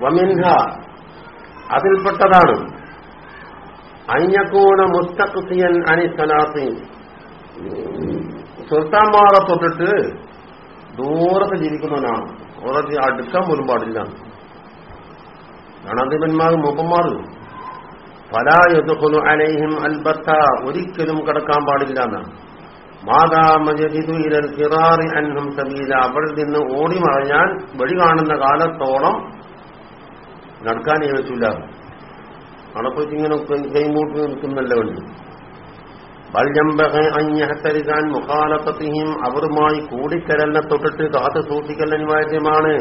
വമിൻഹ. അതിൽപ്പെട്ടതാണ്. അഞ്ഞക്കൂണ മുസ്തഖിയൻ അനി സലാത്തി സുൽത്താൻമാരെ തൊട്ടിട്ട് ദൂരത്ത് ജീവിക്കുന്നവനാണ്. ഉറച്ച് അടുക്കാൻ പോലും പാടില്ല ഗണാധിപന്മാർ മൂപ്പന്മാർ. ഫലായുദ്ഖുലു അലൈഹിം അൽബത്ത. ഒരിക്കലും കടക്കാൻ പാടില്ല എന്നാണ് മാതാമജിതു കിറാറി അൻഹം സബീല. അവിടെ നിന്ന് ഓടി മറഞ്ഞാൽ വഴി കാണുന്ന കാലത്തോളം നടക്കാൻ പറ്റൂല പോയിട്ട് ഇങ്ങനെ കൈമൂട്ട് നിൽക്കുന്നല്ല വണ്ടി. ബൽജംബഹത്തരിക്കാൻ മുഖാലത്തത്തിയും അവരുമായി കൂടിക്കരലിനെ തൊട്ടിട്ട് കാത്തു സൂക്ഷിക്കൽ അനിവാര്യമാണ്.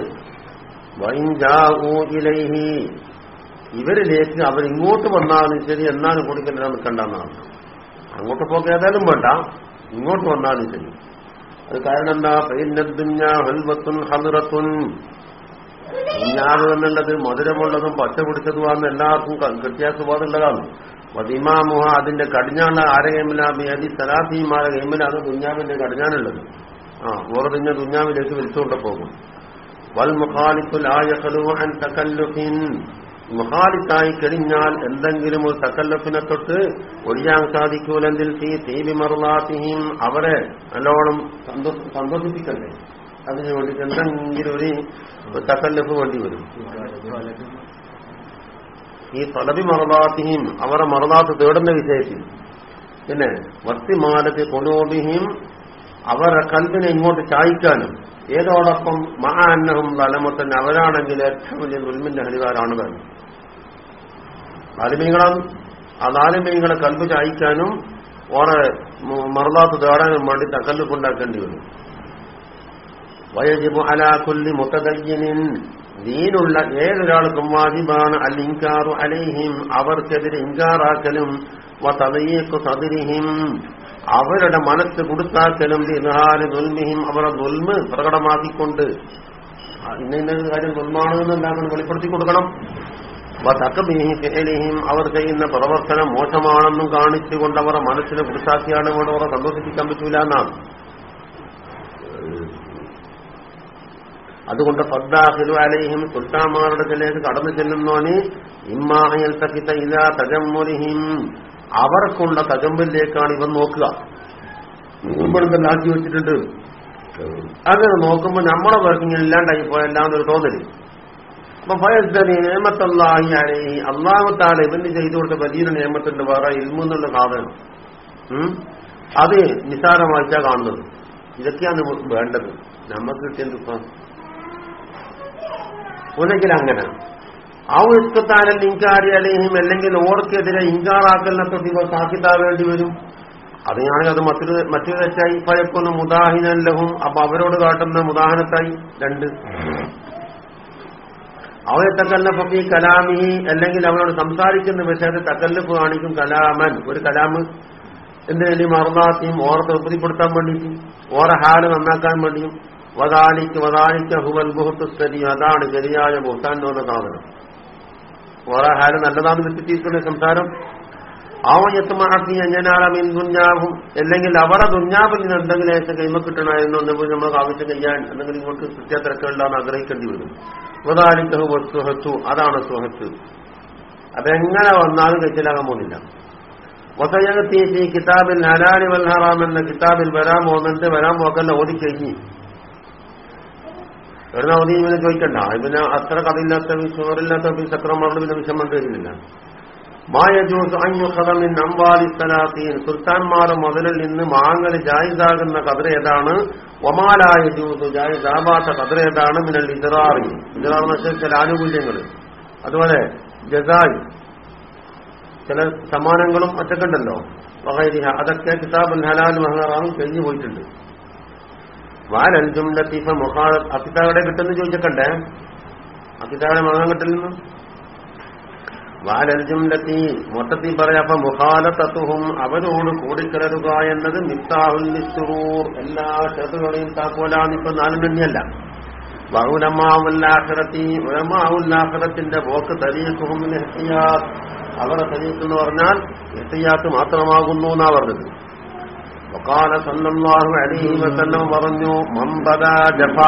ഇവരിലേക്ക് അവരിങ്ങോട്ട് വന്നാലും ശരി എന്നാലും കൂടിക്കരലാൻ നിൽക്കണ്ടെന്നാണ്. അങ്ങോട്ട് പോക്ക് ഏതായാലും വേണ്ട. ഇങ്ങോട്ട് വന്നാലും ശരി. അത് കാരണം എന്താ? പെയിന്നദ്ദുഞ്ഞ ഹൽവത്തുൻ ഹലുറത്തുൻ കുഞ്ഞാവ് എന്നുള്ളത് മധുരമുള്ളതും പച്ച പിടിച്ചതുമാണെന്ന് എല്ലാവർക്കും കിട്ടിയ സുബോധമുള്ളതാണ് വതിമാമുഹ അതിന്റെ കടിഞ്ഞാണ് ആരെ ഗെയിമിലാ അതി സലാഫിമാരെ കടിഞ്ഞാനുള്ളത് ആ ഓർതിഞ്ഞ കുഞ്ഞാവിലേക്ക് വിളിച്ചുകൊണ്ട് പോകും. വൽ തകല്ലുഫിൻ മുഖാലിത്തായി കഴിഞ്ഞാൽ എന്തെങ്കിലും ഒരു തക്കല്ലഫിനെ തൊട്ട് ഒഴിയാൻ സാധിക്കൂലെങ്കിൽ തീ മറുലാത്തിയും അവരെ നല്ലോണം സന്തോഷിപ്പിക്കണ്ടേ അതിനു വേണ്ടിയിട്ട് എന്തെങ്കിലും ഒരു തക്കല്ലഫ് വേണ്ടി വരും. ഈ തലബി മറദാത്തിയും അവരെ മറദാത്ത് തേടുന്ന വിഷയത്തിൽ. പിന്നെ വർത്തിമാലത്തെ കൊലോബിയും അവരെ കൽവിനെ ഇങ്ങോട്ട് ചായ്ക്കാനും. ഏതോടൊപ്പം മഹാന്നഹും തലമത്തന്നെ അവരാണെങ്കിൽ ഏറ്റവും വലിയ ദുൽമിന്റെ ഹരികാരാണ് വേണം ആലിമീങ്ങളാണ് ആ നാലിമീങ്ങളെ കൽവ് ചായ്ക്കാനും ഓറെ മറുതാത്ത് തേടാനും വേണ്ടി തക്കല്ലുണ്ടാക്കേണ്ടി വരും. ദീനുള്ള ഏതൊരാൾക്കും വാജിബാണ് അൽ ഇൻകാറു അലൈഹിം. അവർക്കെതിരെ ഇൻകാറാക്കലും സദരിഹിം. അവരുടെ മനസ്സ് കൊടുത്താക്കലും ദുൽമിഹിം. അവരുടെ ദുൽമ് പ്രകടമാക്കിക്കൊണ്ട് ഇന്ന ഇന്ന കാര്യം ദുൽമാണെന്ന് എന്താക്കണം വെളിപ്പെടുത്തി കൊടുക്കണം? അവർ ചെയ്യുന്ന പ്രവർത്തനം മോശമാണെന്നും കാണിച്ചുകൊണ്ട് അവരുടെ മനസ്സിനെ കൊടുത്താക്കിയാണ് അവിടെ അവരെ സന്തോഷിപ്പിക്കാൻ പറ്റൂല എന്നാണ്. അതുകൊണ്ട് ഫദ്ദാഹിലു അലൈഹിം സുൽത്താൻമാരുടെ ചിലേക്ക് കടന്നു ചെല്ലുന്നോന് ഇമ്മാഹയൽ തക്കിത്ത ഇലാ തജമ്മുലിഹിം. അവർക്കുള്ള തജമ്പിലേക്കാണ് ഇവൻ നോക്കുക. ഇവിടെ ആക്കി വെച്ചിട്ടുണ്ട്. അങ്ങനെ നോക്കുമ്പോൾ നമ്മളെ വർക്കിംഗ് ഇല്ലാണ്ടായി പോയല്ലാന്നൊരു തോന്നൽ. അപ്പൊ ഫയസ്ദനി നിയമത്തല്ലാഹി അലൈഹി അള്ളാഹത്താൽ ഇവന് ചെയ്തു കൊടുത്ത വലിയ നിയമത്തിന്റെ വേറെ ഇൽമെന്നുള്ള സാധനം. അത് നിസാരമായിട്ടാ കാണുന്നത്. ഇതൊക്കെയാണ് നമുക്ക് വേണ്ടത് നമുക്ക് കിട്ടിയ ഒന്നെങ്കിൽ അങ്ങനെ. ആ ഉസ്കത്താനൽ ഇൻകാരി അലേഹിം അല്ലെങ്കിൽ ഓർക്കെതിരെ ഇൻകാറാക്കലിനെ ഇവർ താക്കിത്താവേണ്ടി വരും. അതിനാണെങ്കിൽ അത് മറ്റൊരു മറ്റൊരു തെറ്റായി. പഴക്കൊന്ന് മുദാഹിനല്ലഹും അപ്പൊ അവരോട് കാട്ടുന്ന മുദാഹനത്തായി. രണ്ട്. അവരെ തക്കല്ലഫി ഈ കലാമി അല്ലെങ്കിൽ അവരോട് സംസാരിക്കുന്ന വിഷയത്തെ തക്കല്ലഫ് കാണിക്കും കലാമൻ. ഒരു കലാമ് എന്തിനു മറുനാത്തിയും ഓറെ തൃപ്തിപ്പെടുത്താൻ വേണ്ടിയിട്ടും ഓറെ ഹാൽ നന്നാക്കാൻ വേണ്ടിയും വതാലിക്ക് വതാലിക്ക ഹുവൽ ബുഹത്തുസ്തരി അതാണ് ശരിയായ ബുഹത്താനുള്ള സാധനം. വേറെ ഹാൽ നല്ലതാണ് വെച്ചിട്ടിരിക്കുന്ന സംസാരം? ആവയത്തുമാക്കി അഞ്ഞനാളമീൻ ദുഞ്ഞാവും അല്ലെങ്കിൽ അവരെ ദുഞ്ഞാവിൽ നിന്ന് എന്തെങ്കിലും കൈമ കിട്ടണമായിരുന്നു എന്നുപോയി നമുക്ക് ആവശ്യം ചെയ്യാൻ എന്തെങ്കിലും ഇങ്ങോട്ട് കൃത്യത്തിരക്കുകളിലാന്ന് ആഗ്രഹിക്കേണ്ടി വരും. ഉപതാരിക്കഹു സുഹത്തു അതാണ് സുഹത്ത്. അതെങ്ങനെ വന്നാലും കഴിച്ചിലാകാൻ പോകുന്നില്ല. വസയത്തി ഈ കിതാബിൽ ഹലാലി എന്ന കിതാബിൽ വരാൻ പോകുന്നുണ്ട് വരാൻ പോക്കല്ല ഓതിക്കഴിഞ്ഞു ഒരു അവധി ഇവനെ ചോദിക്കണ്ട. ഇവന് അത്ര കഥയില്ലാത്ത ഷുവറില്ലാത്ത ചക്രമാരുടെ പിന്നെ വിഷമം കണ്ടുവരുന്നില്ല മായജൂസ് അഞ്ഞുഖതമിൻ അമ്പാലി സലാത്തീൻ. സുൽത്താൻമാരുടെ മുതലിൽ നിന്ന് മാങ്ങൽ ജായിസാകുന്ന കതിര ഏതാണ്? ഒമാലായ ജൂസ് ജായിസാവാത്ത കതിര ഏതാണ്? മിനൽ ഇതറാറി ഇതറാർ എന്ന് വെച്ചാൽ ചില ആനുകൂല്യങ്ങൾ അതുപോലെ ജസായി. ചില സമ്മാനങ്ങളും ഒറ്റക്കുണ്ടല്ലോ വകൈരിഹ അതൊക്കെ കിതാബുൽ ഹലാൽ മഹറാറും കഴിഞ്ഞു പോയിട്ടുണ്ട്. വാലൽ ജുംലത്തിഫ മുഖാ അഫിതാവിടെ കിട്ടുന്നു ചോദിച്ചക്കണ്ടേ അഫിതാവിടെ വാങ്ങാൻ കിട്ടില്ലെന്നു? വാലൽ ജുംലത്തി മൊത്തത്തിൽ അപ്പൊ മുഹാലത്തത്വവും അവരോട് കൂടിക്കലരുക എന്നത് മിത്താഹുൽ നിസ്റൂർ എല്ലാ ചെറുകളെയും താക്കോലാന്നിപ്പോ നാലും തന്നെയല്ല. വൗലമാവുല്ലാഖിറത്തി ഉലമാവുല്ലാഖിറത്തിന്റെ പോക്ക് തരീഖുഹും അവരെ തരീഖ് എന്ന് പറഞ്ഞാൽ എത്തിയാത്ത് മാത്രമാകുന്നു എന്നാ പറഞ്ഞത്. വക്കാല സല്ലല്ലാഹു അലൈഹി വസല്ലം പറഞ്ഞു മംബദ ജഫ.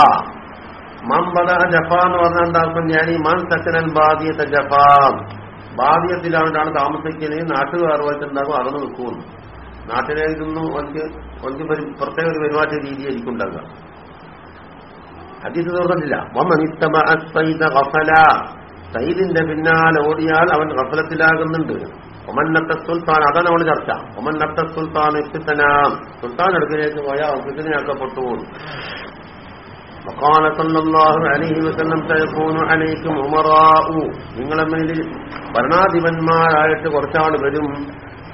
മംബദ ജഫ എന്ന് പറഞ്ഞാൽ എന്താ ഞാൻ മൻ സക്കനൻ ബാദിയത്തെ ജഫ. ബാദിയത്തിലാണ് താമസിക്കുന്നത്. നാട്ടുകാർ വെച്ചിട്ടുണ്ടാകും അകന്ന് നിൽക്കുമെന്ന് നാട്ടിലേക്കൊന്നും ഒഞ്ച് ഒഞ്ച് പ്രത്യേക ഒരു പെരുമാറ്റ രീതിയായിരിക്കും ഉണ്ടാകുക ഹദീസ് തീർന്നിട്ടില്ല സൈദിന്റെ പിന്നാലെ ഓടിയാൽ അവൻ ഗഫലത്തിലാകുന്നുണ്ട്. ഒമന്നത്തെ സുൽത്താൻ അതാണ് അവള് ചർച്ച ഒമന്നത്തെ സുൽത്താൻ ഇഫ്തനാം സുൽത്താൻ അടുക്കിലേക്ക് പോയാൽ ഫിത്തനയാക്കപ്പെട്ടു وقال صلى الله عليه وسلم سيكون عليكم ഉമറാഉ നിങ്ങളെ മേലിൽ ഭരണാധിപന്മാരായിട്ട് കുറച്ചാൾ വരും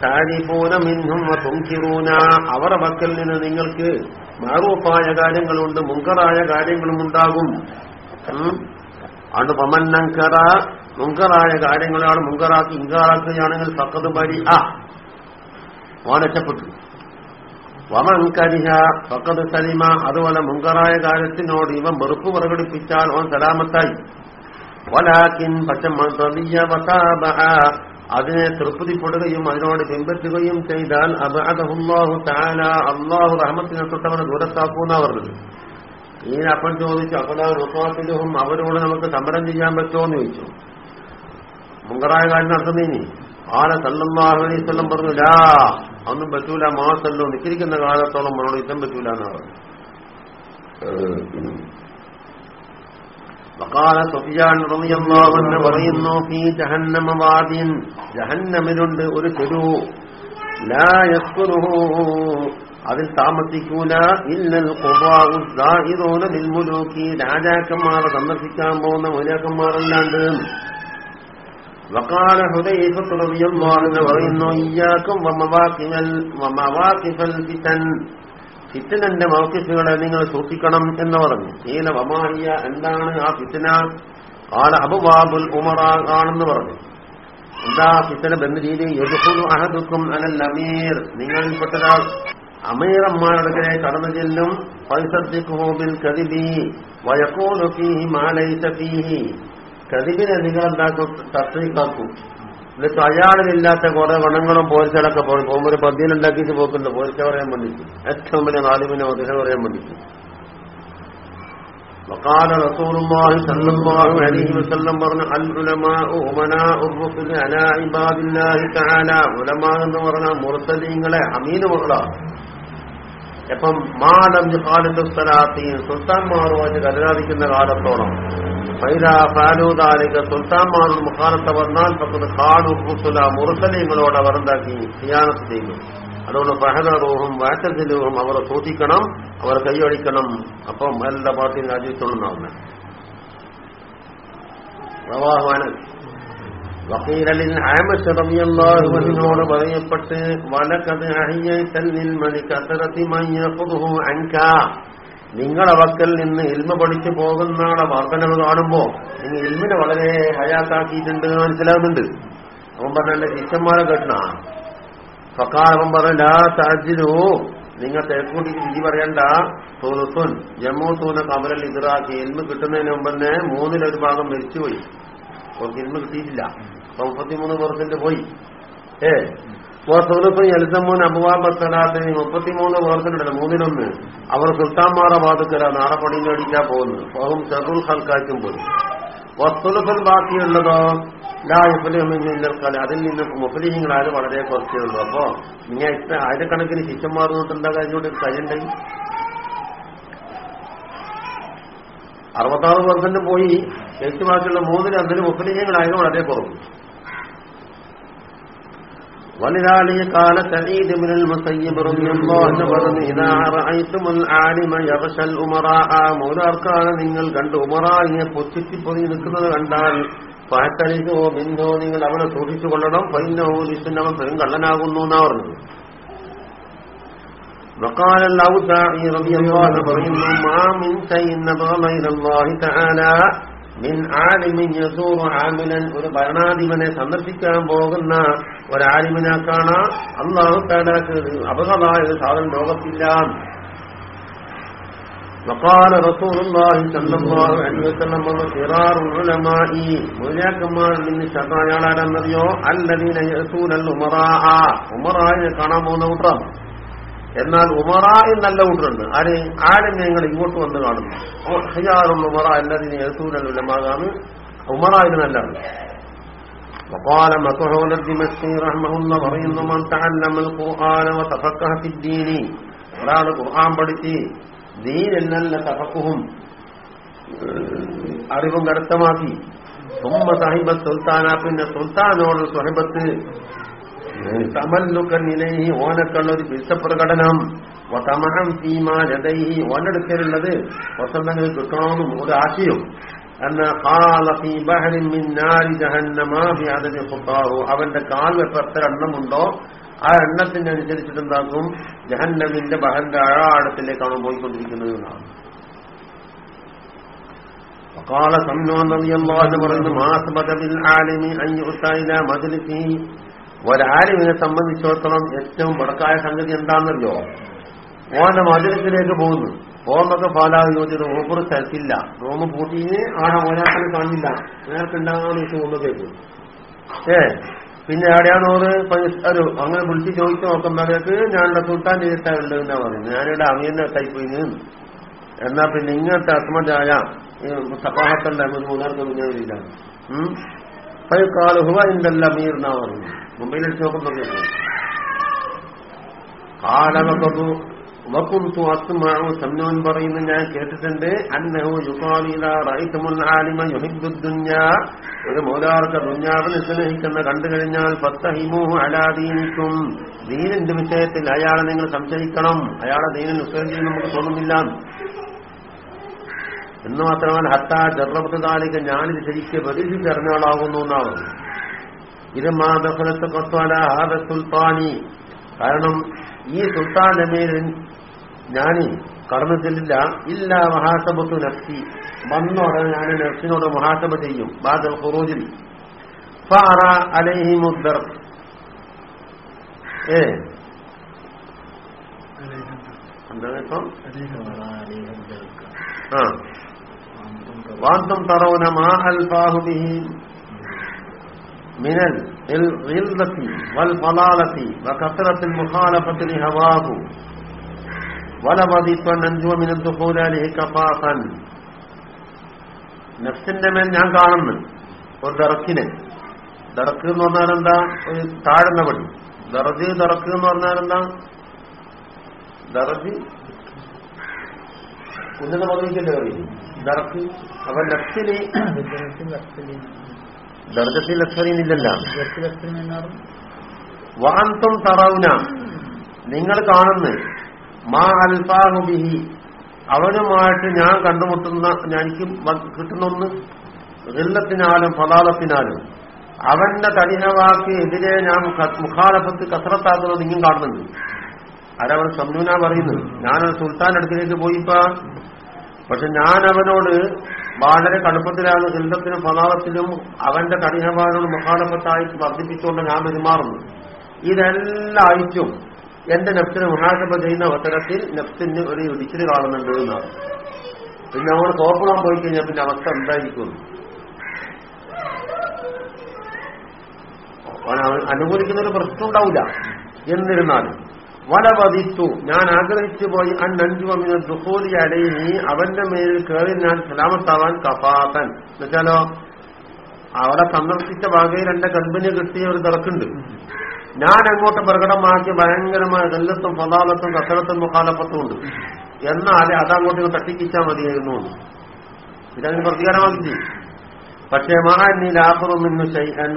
താരിഫൂന മിൻഹും തുംകിറൂന അവരുടെ പക്കൽ നിന്ന് നിങ്ങൾക്ക് മാറൂപ്പായ കാര്യങ്ങളുണ്ട് മുങ്കറായ കാര്യങ്ങളും ഉണ്ടാകും അത് പമന്നങ്കറ മുങ്കറായ കാര്യങ്ങളാണ് മുങ്കറാക്കി ഇങ്കാറാക്കുകയാണെങ്കിൽ സക്കത് പരി ആ. വാനച്ചപ്പെട്ടു വമൻ കരിഹ ഫക്കത് സലിമ. അതുപോലെ മുങ്കറായ കാര്യത്തിനോട് ഇവൻ മെറുപ്പ് പ്രകടിപ്പിച്ചാൽ അവൻ സലാമത്തായി. വലാക്കിൻ അതിനെ തൃപ്തിപ്പെടുകയും അതിനോട് പിൻപറ്റുകയും ചെയ്താൽ അബഅദഹുല്ലാഹു തആല അള്ളാഹു റഹ്മത്തിനെ തൊട്ടവനെ ദൂരത്താക്കൂന്നാ പറഞ്ഞത്. ഈ അപ്പം ചോദിച്ചു അപ്പലാ റുഫാത്തിലും അവരോട് നമുക്ക് സമരം ചെയ്യാൻ പറ്റുമോ എന്ന് ചോദിച്ചു. മുങ്കറായ കാര്യം നടത്തുന്നതിന് ആല സല്ലല്ലാഹു അലൈഹി വസല്ലം പറഞ്ഞു ലാ അന്നും പറ്റൂല മാസല്ലോ നിൽക്കിരിക്കുന്ന കാലത്തോളം അവനോട് യുദ്ധം പറ്റൂല എന്ന് പറഞ്ഞു. വക്കാല സുഫിയാൻ റളിയല്ലാഹു അൻഹു പറയുന്നു ഫീ ജഹന്നമ വാദിൻ. ജഹന്നമിലുണ്ട് ഒരു ചെരു ലാ യസ്കുറുഹു. അതിൽ താമസിക്കൂല. ഇല്ലൽ ഖുബാഉദ്ദാഇറൂന ബിൽ മുലൂക്കി രാജാക്കന്മാരെ സന്ദർശിക്കാൻ പോകുന്ന മുലാക്കന്മാരല്ലാണ്ട്. വക്കാല رضي الله عنه പറയുന്നു ഇയ്യാക്കും ഫിതൻ ഫിത്തനന്റെ മൗക്കിഫുകളെ നിങ്ങൾ സൂക്ഷിക്കണം എന്ന് പറഞ്ഞു. ഈല വമാഹിയ എന്താണ് ആ ഫിത്തന? കാല അബുബാബുൽ ഉമറ ആണെന്ന് പറഞ്ഞു. എന്താ ഫിത്തന ബന്ധരീതി യദുഖുലു അഹദുക്കും അലൽ അമീർ. നിങ്ങളിൽപ്പെട്ടൊരാൾ അമീറന്മാരുടെ കടന്നു ചെല്ലും. ഫൈസദ്ദിഖുഹു കദിബി വയഖൂലു ഫീഹി മാ ലൈസ ഫീഹി. കദിബിനെ നിങ്ങളെന്താക്കും തസ്രീക്കാക്കും എന്നിട്ട് അയാളിലില്ലാത്ത കുറെ ഗുണങ്ങളും പോലീസുകളൊക്കെ പോയി പോകുമ്പോൾ ഒരു പദ്യം ഉണ്ടാക്കിയിട്ട് പോക്കുണ്ട് പോലീസ് പറയാൻ വേണ്ടിയിട്ട് ഏറ്റവും വലിയ നാലുമിനെ മധുര പറയാൻ വേണ്ടിയിട്ട് وقال رسول الله صلى الله عليه وسلم പറഞ്ഞ العلماء أمناء الرسل على عباد الله تعالى ഉലമാ എന്ന് പറഞ്ഞ മുർസലീങ്ങളെ അമീന് മക്കളാണ് എപ്പം മാലം ഖാലിദുസ്സലാത്തി സുൽത്താൻമാറുമായിട്ട് കരുതാതിക്കുന്ന കാലത്തോളം. ഫൈല ഫാലൂദാലിക സുൽത്താൻമാറും മുഖാലത്ത് വന്നാൽ പക്കത്ത് ഖാനു റുസുല മുർസലീങ്ങളോട് അവർ എന്താക്കി? സിയാനത്ത് ചെയ്തു. അതുകൊണ്ട് ഫഹദറൂഹും വാറ്റസിലൂഹും അവരെ സൂക്ഷിക്കണം അവർ കൈയടിക്കണം. അപ്പം എല്ലാ പാർട്ടിയും രാജ്യത്തുള്ളതാണ് വക്കീലിൻ ആമസ് പറയപ്പെട്ട് വലക്കത് അഹിയത്തൽ വക്കൽ നിന്ന് ഇൽമ പഠിച്ചു പോകുന്ന ആളെ വർധനവ് കാണുമ്പോ നിങ്ങൾ ഇൽമിനെ വളരെ ഹയാത്താക്കിയിട്ടുണ്ട് മനസ്സിലാകുന്നുണ്ട് അവൻ പറഞ്ഞ ശിഷ്യന്മാരെ കേട്ടണ ഫക്കാലവൻ പറഞ്ഞ ലാ സാജിലു നിങ്ങൾ തേക്കൂടി വിധി പറയണ്ട. സൂറത്തുൻ ജമ്മു തൂന കമലൽ ഇതറാക്കി ഇൽമ കിട്ടുന്നതിന് മുമ്പ് തന്നെ മൂന്നിലൊരു ഭാഗം മരിച്ചുപോയി. അവർക്ക് ഇൽമ കിട്ടിയിട്ടില്ല. മുപ്പത്തിമൂന്ന് പെർസെന്റ് പോയി. ഏ? സുഹൃത്തും എലിസമ്മൂൻ അബുവാബത്തലാത്തിന് മുപ്പത്തിമൂന്ന് പേർക്കുണ്ടല്ലോ മൂന്നിലൊന്ന്. അവർ സുൽത്താൻമാറ ബാധുക്കര നാളെ പണി മേടിക്കാൻ പോകുന്നു ഫോഹും ചെറുൽ ഹൽക്കാക്കും പോയി വസ്തുലഫൽ ബാക്കിയുള്ളതോ അതിൽ നിന്ന് മുഫലിങ്ങളായാലും വളരെ കുറച്ചേ ഉള്ളൂ. അപ്പോ നിങ്ങൾ ഇത്ര ആയിരക്കണക്കിന് ശിഷ്യന്മാർ തൊട്ടുണ്ടാ അതിനോട് കഴിയണ്ടെങ്കിൽ അറുപത്താറ് പെർസെന്റ് പോയി. ഏറ്റു ബാക്കിയുള്ള മൂന്നിൽ അതിൽ മുഫലിങ്ങളായാലും വളരെ കുറവ്. ولذلك قال سعيد بن المسيب رضي الله عنه പറഞ്ഞു إذا رأيتم العالم يغشى الأمراء മൂലാർക്കാണ് നിങ്ങൾ കണ്ട് ഉമറായിനെ പൊച്ചിത്തി പൊതി നിൽക്കുന്നത് കണ്ടാൽ പാറ്റലിക്കോ ബിന്ദോ നിങ്ങൾ അവനെ സൂക്ഷിച്ചു കൊള്ളണം പൈനോ ലിസ്റ്റിന് അവൻ പെരും കള്ളനാകുന്നു എന്നാ പറഞ്ഞത് وقال الأوزاعي رضي الله عنه പറയുന്നു ما من شيء نبغى إلى الله تعالى മിൻ ആലിമിൻ യസൂറു ആമിലൻ ഒരു ഭരണാധിപനെ സന്ദർശിക്കാൻ പോകുന്ന ഒരാലിമിനെ കാണാ അള്ളാഹു താലാക്ക് അപകടമായ ഒരു സാധനം ലോകത്തില്ല وقال رسول الله صلى الله عليه وسلم ഫിറാർ ഉലമായി മുലാക്കന്മാരിൽ നിന്ന് ശതായാളാരെന്നറിയോ അല്ലദീന യസൂൽ അൽ ഉമറാ ഉമറായിനെ കാണാൻ പോകുന്ന കൂട്ടം എന്നാൽ ഉമറ എന്നല്ല കൂട്ടുണ്ട് ആര് ആരും നിങ്ങൾ ഇങ്ങോട്ട് വന്ന് കാണുന്നു ഹയാറും ഉമറ എന്നതിന് എഴുത്തൂരല്ലുമാകാണ് ഉമറായിരുന്നു നല്ലതാണ് وقال مكحول الدمشقي رحمه الله പറയുന്നു من تعلم القرآن وتفقه في الدين ഒരാൾ ഖുർആൻ പഠിച്ച് ദീനിൽ നല്ല തഫക്കുഹും അറിവും കരസ്ഥമാക്കി സുമ്മ സാഹിബ സുൽത്താന പിന്നെ സുൽത്താനോട് സുഹബത്ത് തമല്ലുക്കൻ ഇലൈഹി ഓനക്കുള്ള ഒരു വിശ്വപ്രകടനം തമഹം സീമാ ലതൈഹി ഓനെടുക്കലുള്ളത് വസന്തങ്ങൾ കിട്ടണമെന്നും ഒരു ആശയം എന്ന കാലഫി ബഹരിൻ മിൻ നാരി ജഹന്നമ ബിഅദദി ഖുത്താഹു അവന്റെ കാൽ വെപ്പ് എത്ര എണ്ണമുണ്ടോ ആ എണ്ണത്തിന്റെ അനുസരിച്ചിട്ട് എന്താക്കും ജഹന്നമിന്റെ ബഹന്റെ ആഴത്തിലേക്കാണ് പോയിക്കൊണ്ടിരിക്കുന്നത് എന്നാണ് وقال سمنون رضي الله عنه പറയുന്നു ما ثبت بالعالم ان يؤتى الى مجلسه ഒരാലിമിനെ സംബന്ധിച്ചിടത്തോളം ഏറ്റവും വടക്കായ സംഗതി എന്താണെന്നല്ലോ ഓന്റെ മധുരത്തിലേക്ക് പോകുന്നു. ഓന്നൊക്കെ ചോദിച്ചത് ഓപ്പർ സ്ഥലത്തില്ല റൂമ് പൂട്ടിന് ആടെ ഓരാക്കാൻ കാണില്ല നേർക്കുണ്ടാകാന്ന് വെച്ച് ഒന്ന് കേൾക്കും ഏ പിന്നെ എവിടെയാണ് ഓറ്? ഒരു അങ്ങനെ വിളിച്ച് ചോദിച്ചു നോക്കുമ്പോഴേക്ക് ഞാൻ സുൽത്താൻ ചെയ്തിട്ടുണ്ട് എന്നാ പറയുന്നത്. ഞാനിവിടെ അമീറിനെ നിന്ന്. എന്നാ പിന്നെ ഇങ്ങനത്തെ അസ്മജായ സഹാഹത്തല്ല മൂന്നാർക്ക് മുന്നേറിയില്ല പൈക്കാൽ ഹുവ ഇന്തല്ല മീർ എന്നാ പറഞ്ഞു മുംബൈയിൽ നോക്കുമ്പോൾ കേൾക്കും കാലവകു വകുന്തു അസ്മാഉ സമ്നോൻ പറയുന്നു ഞാൻ കേട്ടിട്ടുണ്ട്. അന്നഹു യുഖാലില റൈതുമുൽ ആലിമ യുഹിബ്ബു ദുന്യാ. ഒരു മൗലാർക്ക് ദുഞ്ഞാവിനെ സ്നേഹിക്കുന്ന കണ്ടു കഴിഞ്ഞാൽ ഫത്തഹിമുഹു അലാ ദീനിക്കും. ദീനിന്റെ വിഷയത്തിൽ അയാളെ നിങ്ങൾ സംശയിക്കണം. അയാളെ ദീനിൽ വിശ്വസിച്ച് നമുക്ക് തോന്നുന്നില്ല. എന്ന് മാത്രമല്ല ഹത്താ ജർറബുദാലിക്ക് ഞാനിത് ശരിക്ക് പ്രതീക്ഷിച്ചറിഞ്ഞാളാകുന്നു എന്നാണ്. ഇത് മാതഫലത്ത് കൊത്വാല ആദ സുൽത്താനി. കാരണം ഈ സുൽത്താൻ മേലിൽ ഞാൻ കടന്നു ചെല്ലില്ല. ഇല്ല മഹാസബത്തു നഫ്സി. വന്നോടെ ഞാൻ നഫ്സിനോട് മഹാസബ ചെയ്യും ബാദൽ ഖുറൂജിൽ. ഫാറ അലൈഹി മുദ്ദർ ഏ? എന്താണ് ഇപ്പം ആ. വാന്തം തറവുന മാ അൽഫാഹു ബിഹി. من الغلظة والفضالة وكثرة المخالفة لهواه ولبضيت أن أنجو من الدخول عليه كفافا നഫ്സിന്റെ മേൽ ഞാൻ കാണുന്നു ഒരു ദറക്കിനെ ദറക്ക് എന്ന് പറഞ്ഞാൽ എന്താ ഒരു താഴ്ന്ന പടി ദറജ് ദറക്ക് എന്ന് പറഞ്ഞാൽ എന്താ ദറജ് ഉന്നത പദവിക്കല്ലേ പറയും ദറക്ക് അപ്പൊ നഫ്സിന് ദർജത്തിൽ അക്ഷരീനില്ലല്ല വാന്തും തറവുന നിങ്ങൾ കാണുന്നു. മാ അൽഫാഹുബിഹി അവനുമായിട്ട് ഞാൻ കണ്ടുമുട്ടുന്ന എനിക്ക് കിട്ടുന്ന ഒന്ന് റില്ലത്തിനാലും ഫലാലത്തിനാലും. അവന്റെ കഠിനവാക്ക് എതിരെ ഞാൻ മുഖാലഫത്ത് കസറത്താക്കുന്നത് നിങ്ങൾ കാണുന്നുണ്ട്. ആരവൻ സംജുന പറയുന്നു ഞാനൊരു സുൽത്താൻ അടുക്കിലേക്ക് പോയിപ്പാ. പക്ഷെ ഞാൻ അവനോട് വളരെ കടുപ്പത്തിലാണ് ഗന്ധത്തിനും പതാളത്തിലും അവന്റെ കഠിനപാടും മുഖാലഫത്തായി വർദ്ധിപ്പിച്ചുകൊണ്ട് ഞാൻ പെരുമാറുന്നു. ഇതെല്ലാം ആയിട്ടും എന്റെ നെഫ്റ്റിനെ മുഹാസഭ ചെയ്യുന്ന അവസരത്തിൽ നെഫ്റ്റിന് ഒരു ഇടിച്ചിൽ കാണുന്നുണ്ട് എന്നാണ് പിന്നെ നമ്മൾ തോപ്പണം പോയി കഴിഞ്ഞാൽ പിന്നെ അവസ്ഥ എന്തായിരിക്കും? അനുകൂലിക്കുന്ന ഒരു പ്രശ്നം ഉണ്ടാവില്ല എന്നിരുന്നാലും വലവതിത്തു ഞാൻ ആഗ്രഹിച്ചു പോയി അൻ അഞ്ചു അമിന ദുഹൂലി അലൈഹി. അവന്റെ മേലിൽ കയറി ഞാൻ സലാമത്താവാൻ കഫാത്തൻ എന്നുവെച്ചാലോ അവിടെ സന്ദർശിച്ച വകയിൽ എന്റെ കൽബിന് കിട്ടിയ ഒരു തിറക്കുണ്ട് ഞാൻ അങ്ങോട്ട് പ്രകടമാക്കി ഭയങ്കരമായ ഗല്ലത്തും പതാളത്തും കസരത്തും മുഖാലപ്പത്തും ഉണ്ട്. എന്നാൽ അതങ്ങോട്ട് തട്ടിക്കിച്ചാൽ മതിയായിരുന്നു ഇതങ്ങനെ പ്രതികാരമാക്കി. പക്ഷേ മഹാന്നിലാഹറുമിന്നു ശൈഹൻ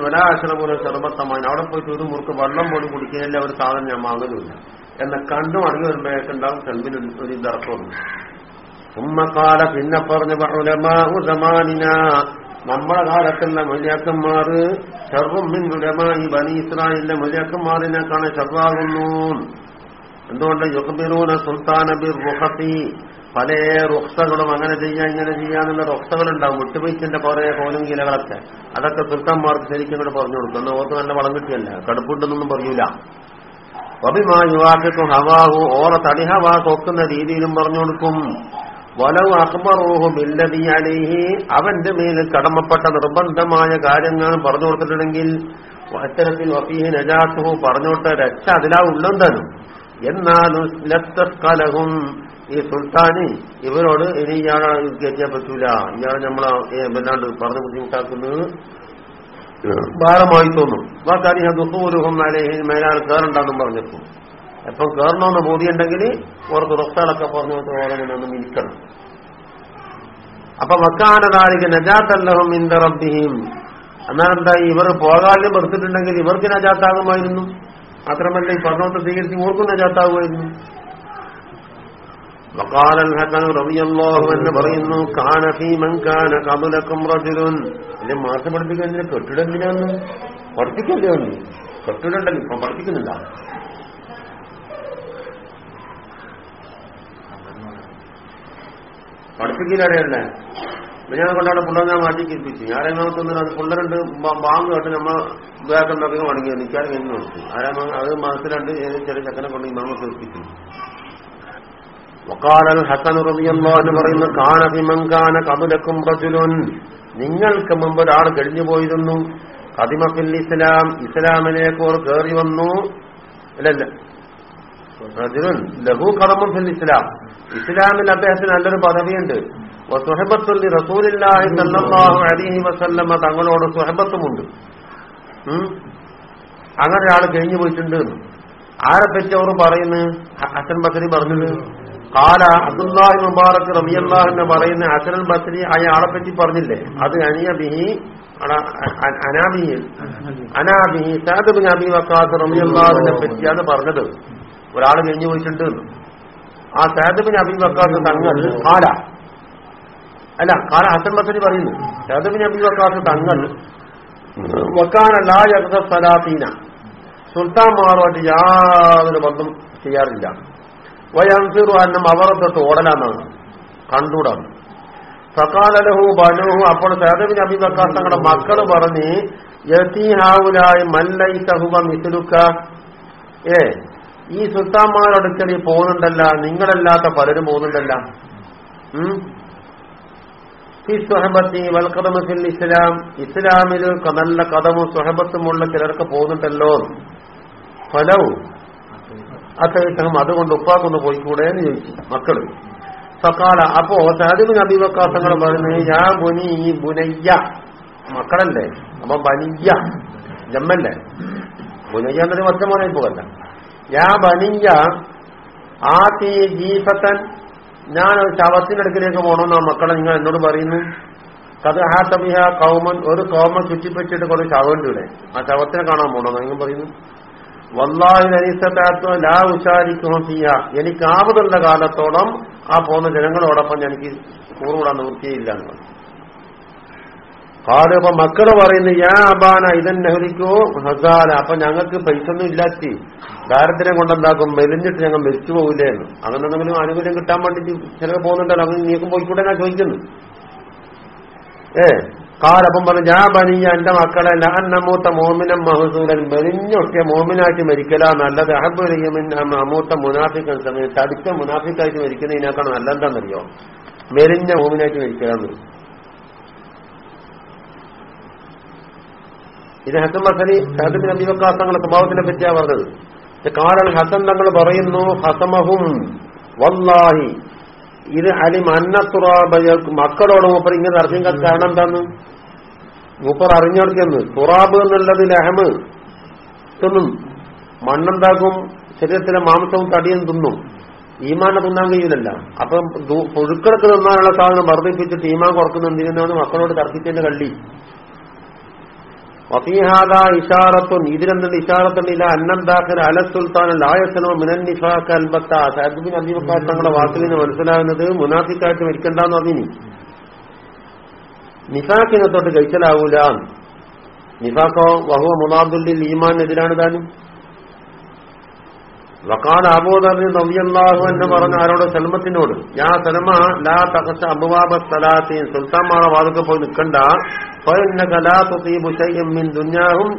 പോലെ ചെറുപ്പത്തമാൻ അവിടെ പോയി ഒരു മുറുക്ക് വെള്ളം പോലും കുടിക്കുന്നില്ല ഒരു സാധനം ഞാൻ വാങ്ങലുമില്ല. എന്ന കണ്ടു മടങ്ങി വരുമ്പോഴേക്കുണ്ടാവും കൽബിന് ഒരു ദർപ്പമുണ്ട് ഉമ്മക്കാല പിന്നെ പറഞ്ഞ പറഞ്ഞുലമാനിന നമ്മുടെ കാലത്തുള്ള മൊലിയാക്കന്മാർ ഷർവും മിൻ ഉലമായി ബനി ഇസ്രായേലിലെ മൊലിയാക്കന്മാരിനെക്കാണ് ചെറുതാകുന്നു എന്തുകൊണ്ട് യുഹബിറൂന സുൽത്താന ബിർ റുഹത്തി പല റുക്സകളും അങ്ങനെ ചെയ്യാം ഇങ്ങനെ ചെയ്യാന്നുള്ള റുക്സകളുണ്ടാവും വിട്ടുവീഴ്ചന്റെ കുറെ കോലും കിലകളൊക്കെ. അതൊക്കെ സുൽത്താൻമാർക്ക് ശരിക്കും ഇങ്ങോട്ട് പറഞ്ഞു കൊടുക്കും. എന്നാൽ ഓർക്ക് നല്ല വളം കിട്ടിയല്ല? കടുപ്പുണ്ടെന്നൊന്നും പറയൂല അഭിമാ യുവാക്കും ഹവാഹു ഓറ തടി ഹവാ കൊക്കുന്ന രീതിയിലും പറഞ്ഞു കൊടുക്കും. വലവ് അക്ബറോഹു ബില്ലതി അലിഹി അവന്റെ മേൽ കടമപ്പെട്ട നിർബന്ധമായ കാര്യങ്ങൾ പറഞ്ഞു കൊടുത്തിട്ടുണ്ടെങ്കിൽ അത്തരത്തിൽ വഫീഹി നജാത്തുഹു പറഞ്ഞോട്ട് രക്ഷ അതിലാ ഉള്ളെന്താനും എന്നാലും ഈ സുൽത്താനി ഇവരോട് ഇനി ഇയാളെ കയറ്റിയാൻ പറ്റൂല. ഇയാളെ നമ്മളെ വല്ലാണ്ട് പറഞ്ഞു ബുദ്ധിമുട്ടാക്കുന്നത് ഭാരമായി തോന്നും. ദുഃഖൂരുഹം മേലേഹിൽ മേലാൾ കയറണ്ടെന്നും പറഞ്ഞപ്പോ എപ്പം കയറണമെന്ന് ബോധ്യമുണ്ടെങ്കിൽ ഓർക്ക് റൊക്താളൊക്കെ പറഞ്ഞു ഓരോ ഒന്ന് ഇരിക്കണം അപ്പൊ വക്കാനതാരിക നജാത്തല്ലഹും ഇന്ദ റബ്ബിഹിം. എന്നാൽ എന്താ ഇവർ പോകാലും വെറുത്തിട്ടുണ്ടെങ്കിൽ ഇവർക്ക് നജാത്താകുമായിരുന്നു. മാത്രമല്ല ഈ പഠനത്തെ സ്വീകരിച്ച് ഓർക്കും നജാത്താകുമായിരുന്നു. وقال الحسن رضي الله എന്ന് പറയുന്നു കാന ഫീ മൻ കാന ഖബലക്കും റജുലുൻ അല്ലെ മാസം പഠിപ്പിക്കാൻ എന്തിനാ കെട്ടിടം എന്തിനാന്ന് പഠിപ്പിക്കല്ലേ ഉണ്ട് കെട്ടിടണ്ടല്ലോ ഇപ്പൊ പഠിപ്പിക്കുന്നില്ല പഠിപ്പിക്കലറിയല്ലേ ഞാൻ കൊണ്ടാണ് പിള്ളേർ ഞാൻ മാറ്റി കേൾപ്പിച്ചു ആരാമത്തൊന്നും അത് പിള്ളേരുണ്ട് ബാങ്ക് കേട്ട് നമ്മ ബാഗുണ്ടാക്കി മടങ്ങി നിൽക്കാൻ കഴിഞ്ഞു നോക്കി ആരാമ അത് മനസ്സിലുണ്ട് ഏത് ചെറിയ ചക്കനെ കൊണ്ട് ഇമാമ കേൾപ്പിച്ചു വക്കാലൽ ഹസൻ كان പറയുന്ന من കാന കബുലക്കും റജുലുൻ. നിങ്ങൾക്ക് മുമ്പ് ഒരാൾ കഴിഞ്ഞു പോയിരുന്നു. കദിമഫിൽ ഇസ്ലാം ഇസ്ലാമിലേക്ക് ഓർ കയറി വന്നു. അല്ലല്ല റജുലുൻ ലഘു കദമഫിൽ ഇസ്ലാം. ഇസ്ലാമിൽ അദ്ദേഹത്തിന് നല്ലൊരു പദവിയുണ്ട്. സുഹബത്തുൽ റസൂലില്ലാഹി സല്ലല്ലാഹു അലൈഹി വസല്ലമ തങ്ങളോട് സുഹബത്തുമുണ്ട്. അങ്ങനെ ഒരാൾ കഴിഞ്ഞു പോയിട്ടുണ്ട്. ആരെ പറ്റി അവർ പറയുന്നു? ഹസൻ ബസരി പറഞ്ഞത്? കാല അബ്ദുല്ലാഹി മുബാറക് റബിയല്ലാഹിന്ന് പറയുന്ന ഹസൻ ബസരി അയാളെ പറ്റി പറഞ്ഞില്ലേ? അത് അനിയ ബിഹി അനാബിഹി അനാബിഹി സാദബ് നബി വക്കാസ് റബിയല്ലാഹിനെ പറ്റിയാണ് പറഞ്ഞത്. ഒരാൾ കഴിഞ്ഞു പോയിട്ടുണ്ട്. ആ സാദബിൻ അബി വക്കാസ് തങ്ങൾ കാല അല്ല കാല ഹസൻ ബസരി പറയുന്നു. സാദബ് നബി വക്കാസ് തങ്ങൾ വക്കാന സലാത്തീന സുൽത്താൻമാറുമായിട്ട് യാതൊരു ബന്ധം ചെയ്യാറില്ല. വയംസിറു അന്നം അവറത്തൊട്ട് ഓടലാന്നാണ്. കണ്ടൂടാണ് സക്കാലലഹു ബനുഹു അപ്പോൾ സേദബിൻ അബിബക്കാർ തങ്ങളുടെ മക്കൾ പറഞ്ഞ് യതീഹാവുലായി മല്ലൈ സഹുബ മിസുലുക്ക. ഏ ഈ സുൽത്താൻമാരടുക്കൽ പോകുന്നുണ്ടല്ല നിങ്ങളല്ലാത്ത പലരും പോകുന്നുണ്ടല്ല. ഇസ്ലാം. ഇസ്ലാമിൽ നല്ല കഥമും സുഹബത്തുമുള്ള ചിലർക്ക് പോകുന്നുണ്ടല്ലോ. ഫലവും അത്തരം അതുകൊണ്ട് ഉപ്പാക്കൊന്ന് പോയിക്കൂടെ എന്ന് ചോദിച്ചു മക്കൾ. സക്കാല അപ്പോ സഹദിബിൻ അബിവക്കാസങ്ങൾ പറയുന്നത് യാ ബുനി ബുനയ്യ. മക്കളല്ലേ? അപ്പൊ ബനിയ ജമ്മല്ലേ? ബുനയ്യ എന്നൊരു ഒറ്റ മോനെ പോകല്ല യാ ബനിയ ആ തീ ജീഫത്തൻ ഞാൻ ശവത്തിനടുക്കിലേക്ക് പോകണമെന്ന് മക്കളെ നിങ്ങൾ എന്നോട് പറയുന്നു. കഥഹാത്തബിഹ കൗമൻ ഒരു കൗമൻ ശവം ഉണ്ട് ഇവിടെ. ആ ശവത്തിനെ കാണാൻ പോകണമെന്ന് നിങ്ങൾ പറയുന്നു? ഉച്ചാരിക്കും ചെയ്യാ എനിക്ക് ആപതുള്ള കാലത്തോളം ആ പോകുന്ന ജനങ്ങളോടൊപ്പം എനിക്ക് കൂറുകൂടാൻ നിവൃത്തിയില്ല എന്ന് കാട് ഇപ്പൊ മക്കൾ പറയുന്നു യാ അബാന ഇതൻ ഹസാന അപ്പൊ ഞങ്ങൾക്ക് പൈസ ഒന്നും ഇല്ലാത്തി ദാരിദ്ര്യം കൊണ്ടെന്താക്കും? മെലിഞ്ഞിട്ട് ഞങ്ങൾ മരിച്ചു പോകില്ലേ എന്ന്. അങ്ങനെ എന്തെങ്കിലും ആനുകൂല്യം കിട്ടാൻ വേണ്ടി ചിലർ പോകുന്നുണ്ടല്ലോ അങ്ങനെ നീക്കും പോയിക്കൂടെ ഞാൻ ചോദിക്കുന്നു. ഏ? കാലപ്പം പറഞ്ഞു ഞാൻ പനിയ എന്റെ മക്കളെ അന്നമൂത്ത മോമിനം മഹസൂലൻ മെലിഞ്ഞൊക്കെ മോമിനായിട്ട് മരിക്കല നല്ലത്. അഹബുലിയമൂത്ത മുനാഫിക്കൻ സമയം അടുത്ത മുനാഫിക്കായിട്ട് മരിക്കുന്നതിനേക്കാൾ നല്ലതെന്താണെന്നറിയോ? മെലിഞ്ഞ മോമിനായിട്ട് മരിക്കലാന്ന്. ഇത് ഹസൻ മസനി ഹസബിൻ അബിവക്കാസങ്ങളുടെ സ്വഭാവത്തിനെ പറ്റിയാ പറഞ്ഞത്. കാരണം ഹസൻ തങ്ങൾ പറയുന്നു ഹസമഹും വല്ലാഹി ഇത് അലി മന്നത്തുറാബ മക്കളോട് മൂപ്പർ ഇങ്ങനെ അർജുൻ കാരണം എന്താന്ന്? മൂപ്പർ അറിഞ്ഞെടുക്കെന്ന്. തുറാബ് എന്നുള്ളത് ലഹമ്. തിന്നും. മണ്ണെന്താക്കും? ശരീരത്തിലെ മാംസവും തടിയും തിന്നും. ഈമാനെ തിന്നാൻ കഴിയില്ലല്ല അപ്പം പുഴുക്കളൊക്കെ തിന്നാനുള്ള സാധനം വർദ്ധിപ്പിച്ചിട്ട് ഈമാൻ കുറക്കുന്ന എന്തിനാണ്? മക്കളോട് തർക്കിച്ചതിന്റെ കള്ളി. വഫീഹാദ ഇഷാറത്തുൻ ഇതിലെന്തുണ്ട് ഇഷാറത്തുണ്ട് അന്നന്താഖിൽ അല സുൽത്താൻ ലായസനോ മിനൻ നിഫാഖ് അൽബത്ത സഹബിൻ അബിബക്കാർ തങ്ങളുടെ വാക്കിൽ നിന്ന് മനസ്സിലാകുന്നത് മുനാഫിക്കായിട്ട് മരിക്കണ്ടെന്ന് അതിനി നിഫാഖിനെ തൊട്ട് കഴിച്ചലാവൂല നിഫാഖോ വഹുവ മുനാദുല്ലിൽ ഈമാനെതിരാണ് താനും. വക്കാൽ അബൂദറിന് നവ്യല്ലാഹു എന്ന് പറഞ്ഞ ആരോട് സൽമത്തിനോട് യാ സൽമ ലാ തകച്ച അബുവാബ സ്ഥലാത്തീൻ സുൽത്താൻമാരുടെ വാതൊക്കെ പോയി നിൽക്കണ്ട. ദുഞ്ഞാഹും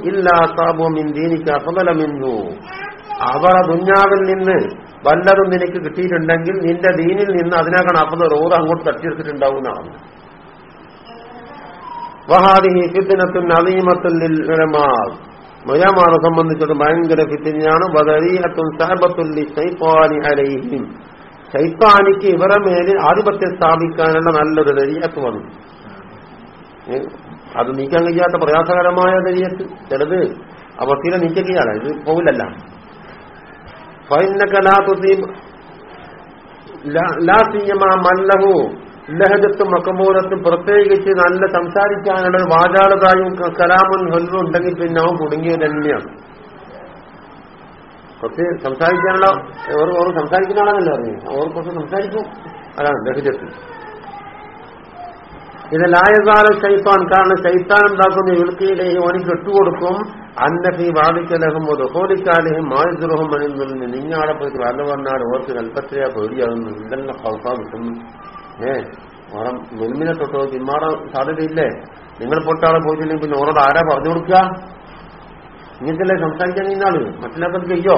അവരുടെ ദുഞ്ഞാവിൽ നിന്ന് വല്ലതും നിനക്ക് കിട്ടിയിട്ടുണ്ടെങ്കിൽ നിന്റെ ദീനിൽ നിന്ന് അതിനകം അപ്പത് റോഡ് അങ്ങോട്ട് തട്ടിയെടുത്തിട്ടുണ്ടാവുന്നതാണ് വഹാദിഹി ഫിദ്നത്തുൻ അലീമത്തുൽ മൊയ്യാമാരെ സംബന്ധിച്ചിട്ട് ഭയങ്കര ഫിത്തിനെയാണ് ബദരീഹത്തും സാബത്തുല്ലി ശൈത്വാനി അലൈഹിം. ശൈത്താനിക്ക് ഇവരെ മേലിൽ ആധിപത്യം സ്ഥാപിക്കാനുള്ള നല്ലൊരു ദരീയത്ത് വന്നു. അത് നീക്കാൻ കഴിയാത്ത പ്രയാസകരമായ ദരിയത്ത് ചിലത് ആ വക്കീലെ നീക്കം ഇത് പോവില്ലല്ല. ഫൈനക്കലാ ലാ- ലാ സിയമ മല്ലഹു. ലഹജത്തും മക്കമൂലത്തും പ്രത്യേകിച്ച് നല്ല സംസാരിക്കാനുള്ള വാചാളതായും കലാമും ഹൊല്ലും ഉണ്ടെങ്കിൽ പിന്നെ അവൻ കുടുങ്ങിയത് തന്നെയാണ്. കുറച്ച് സംസാരിക്കാനുള്ള ഓർ ഓർ സംസാരിക്കുന്ന ആളാണല്ലോ അറിഞ്ഞു ഓർ കുറച്ച് സംസാരിക്കും. അതാണ് ലഹജത്തിൽ ഇത് ലായകാല ശൈത്താൻ കാരണം ശൈത്താൻ ഉണ്ടാക്കുന്ന ഇൽക്കിയിലേക്ക് ഓന് കെട്ടുകൊടുക്കും. അന്നഫി വാദിക്കലഹും ഒരു ഹോലിക്കാലഹം മായുദ്രഹം അണിന്നുള്ള നിങ്ങാടെ പോയിട്ട് വല്ല വന്നാൽ ഓർക്ക് കൽപ്പത്രയാ പേടിയാകുന്നു ഇതെല്ലാം കിട്ടുന്നു? ഏ ഓണം തൊട്ടോ ചിമ്മാറ സാധ്യതയില്ലേ? നിങ്ങൾ പൊട്ടാളെ പോയിട്ടില്ലെങ്കിൽ പിന്നെ ഓരോട് ആരാ പറഞ്ഞു കൊടുക്കുക? ഇങ്ങനത്തെ സംസാരിക്കാൻ നിന്നാൾ മറ്റുള്ളവർക്ക് ചെയ്യോ?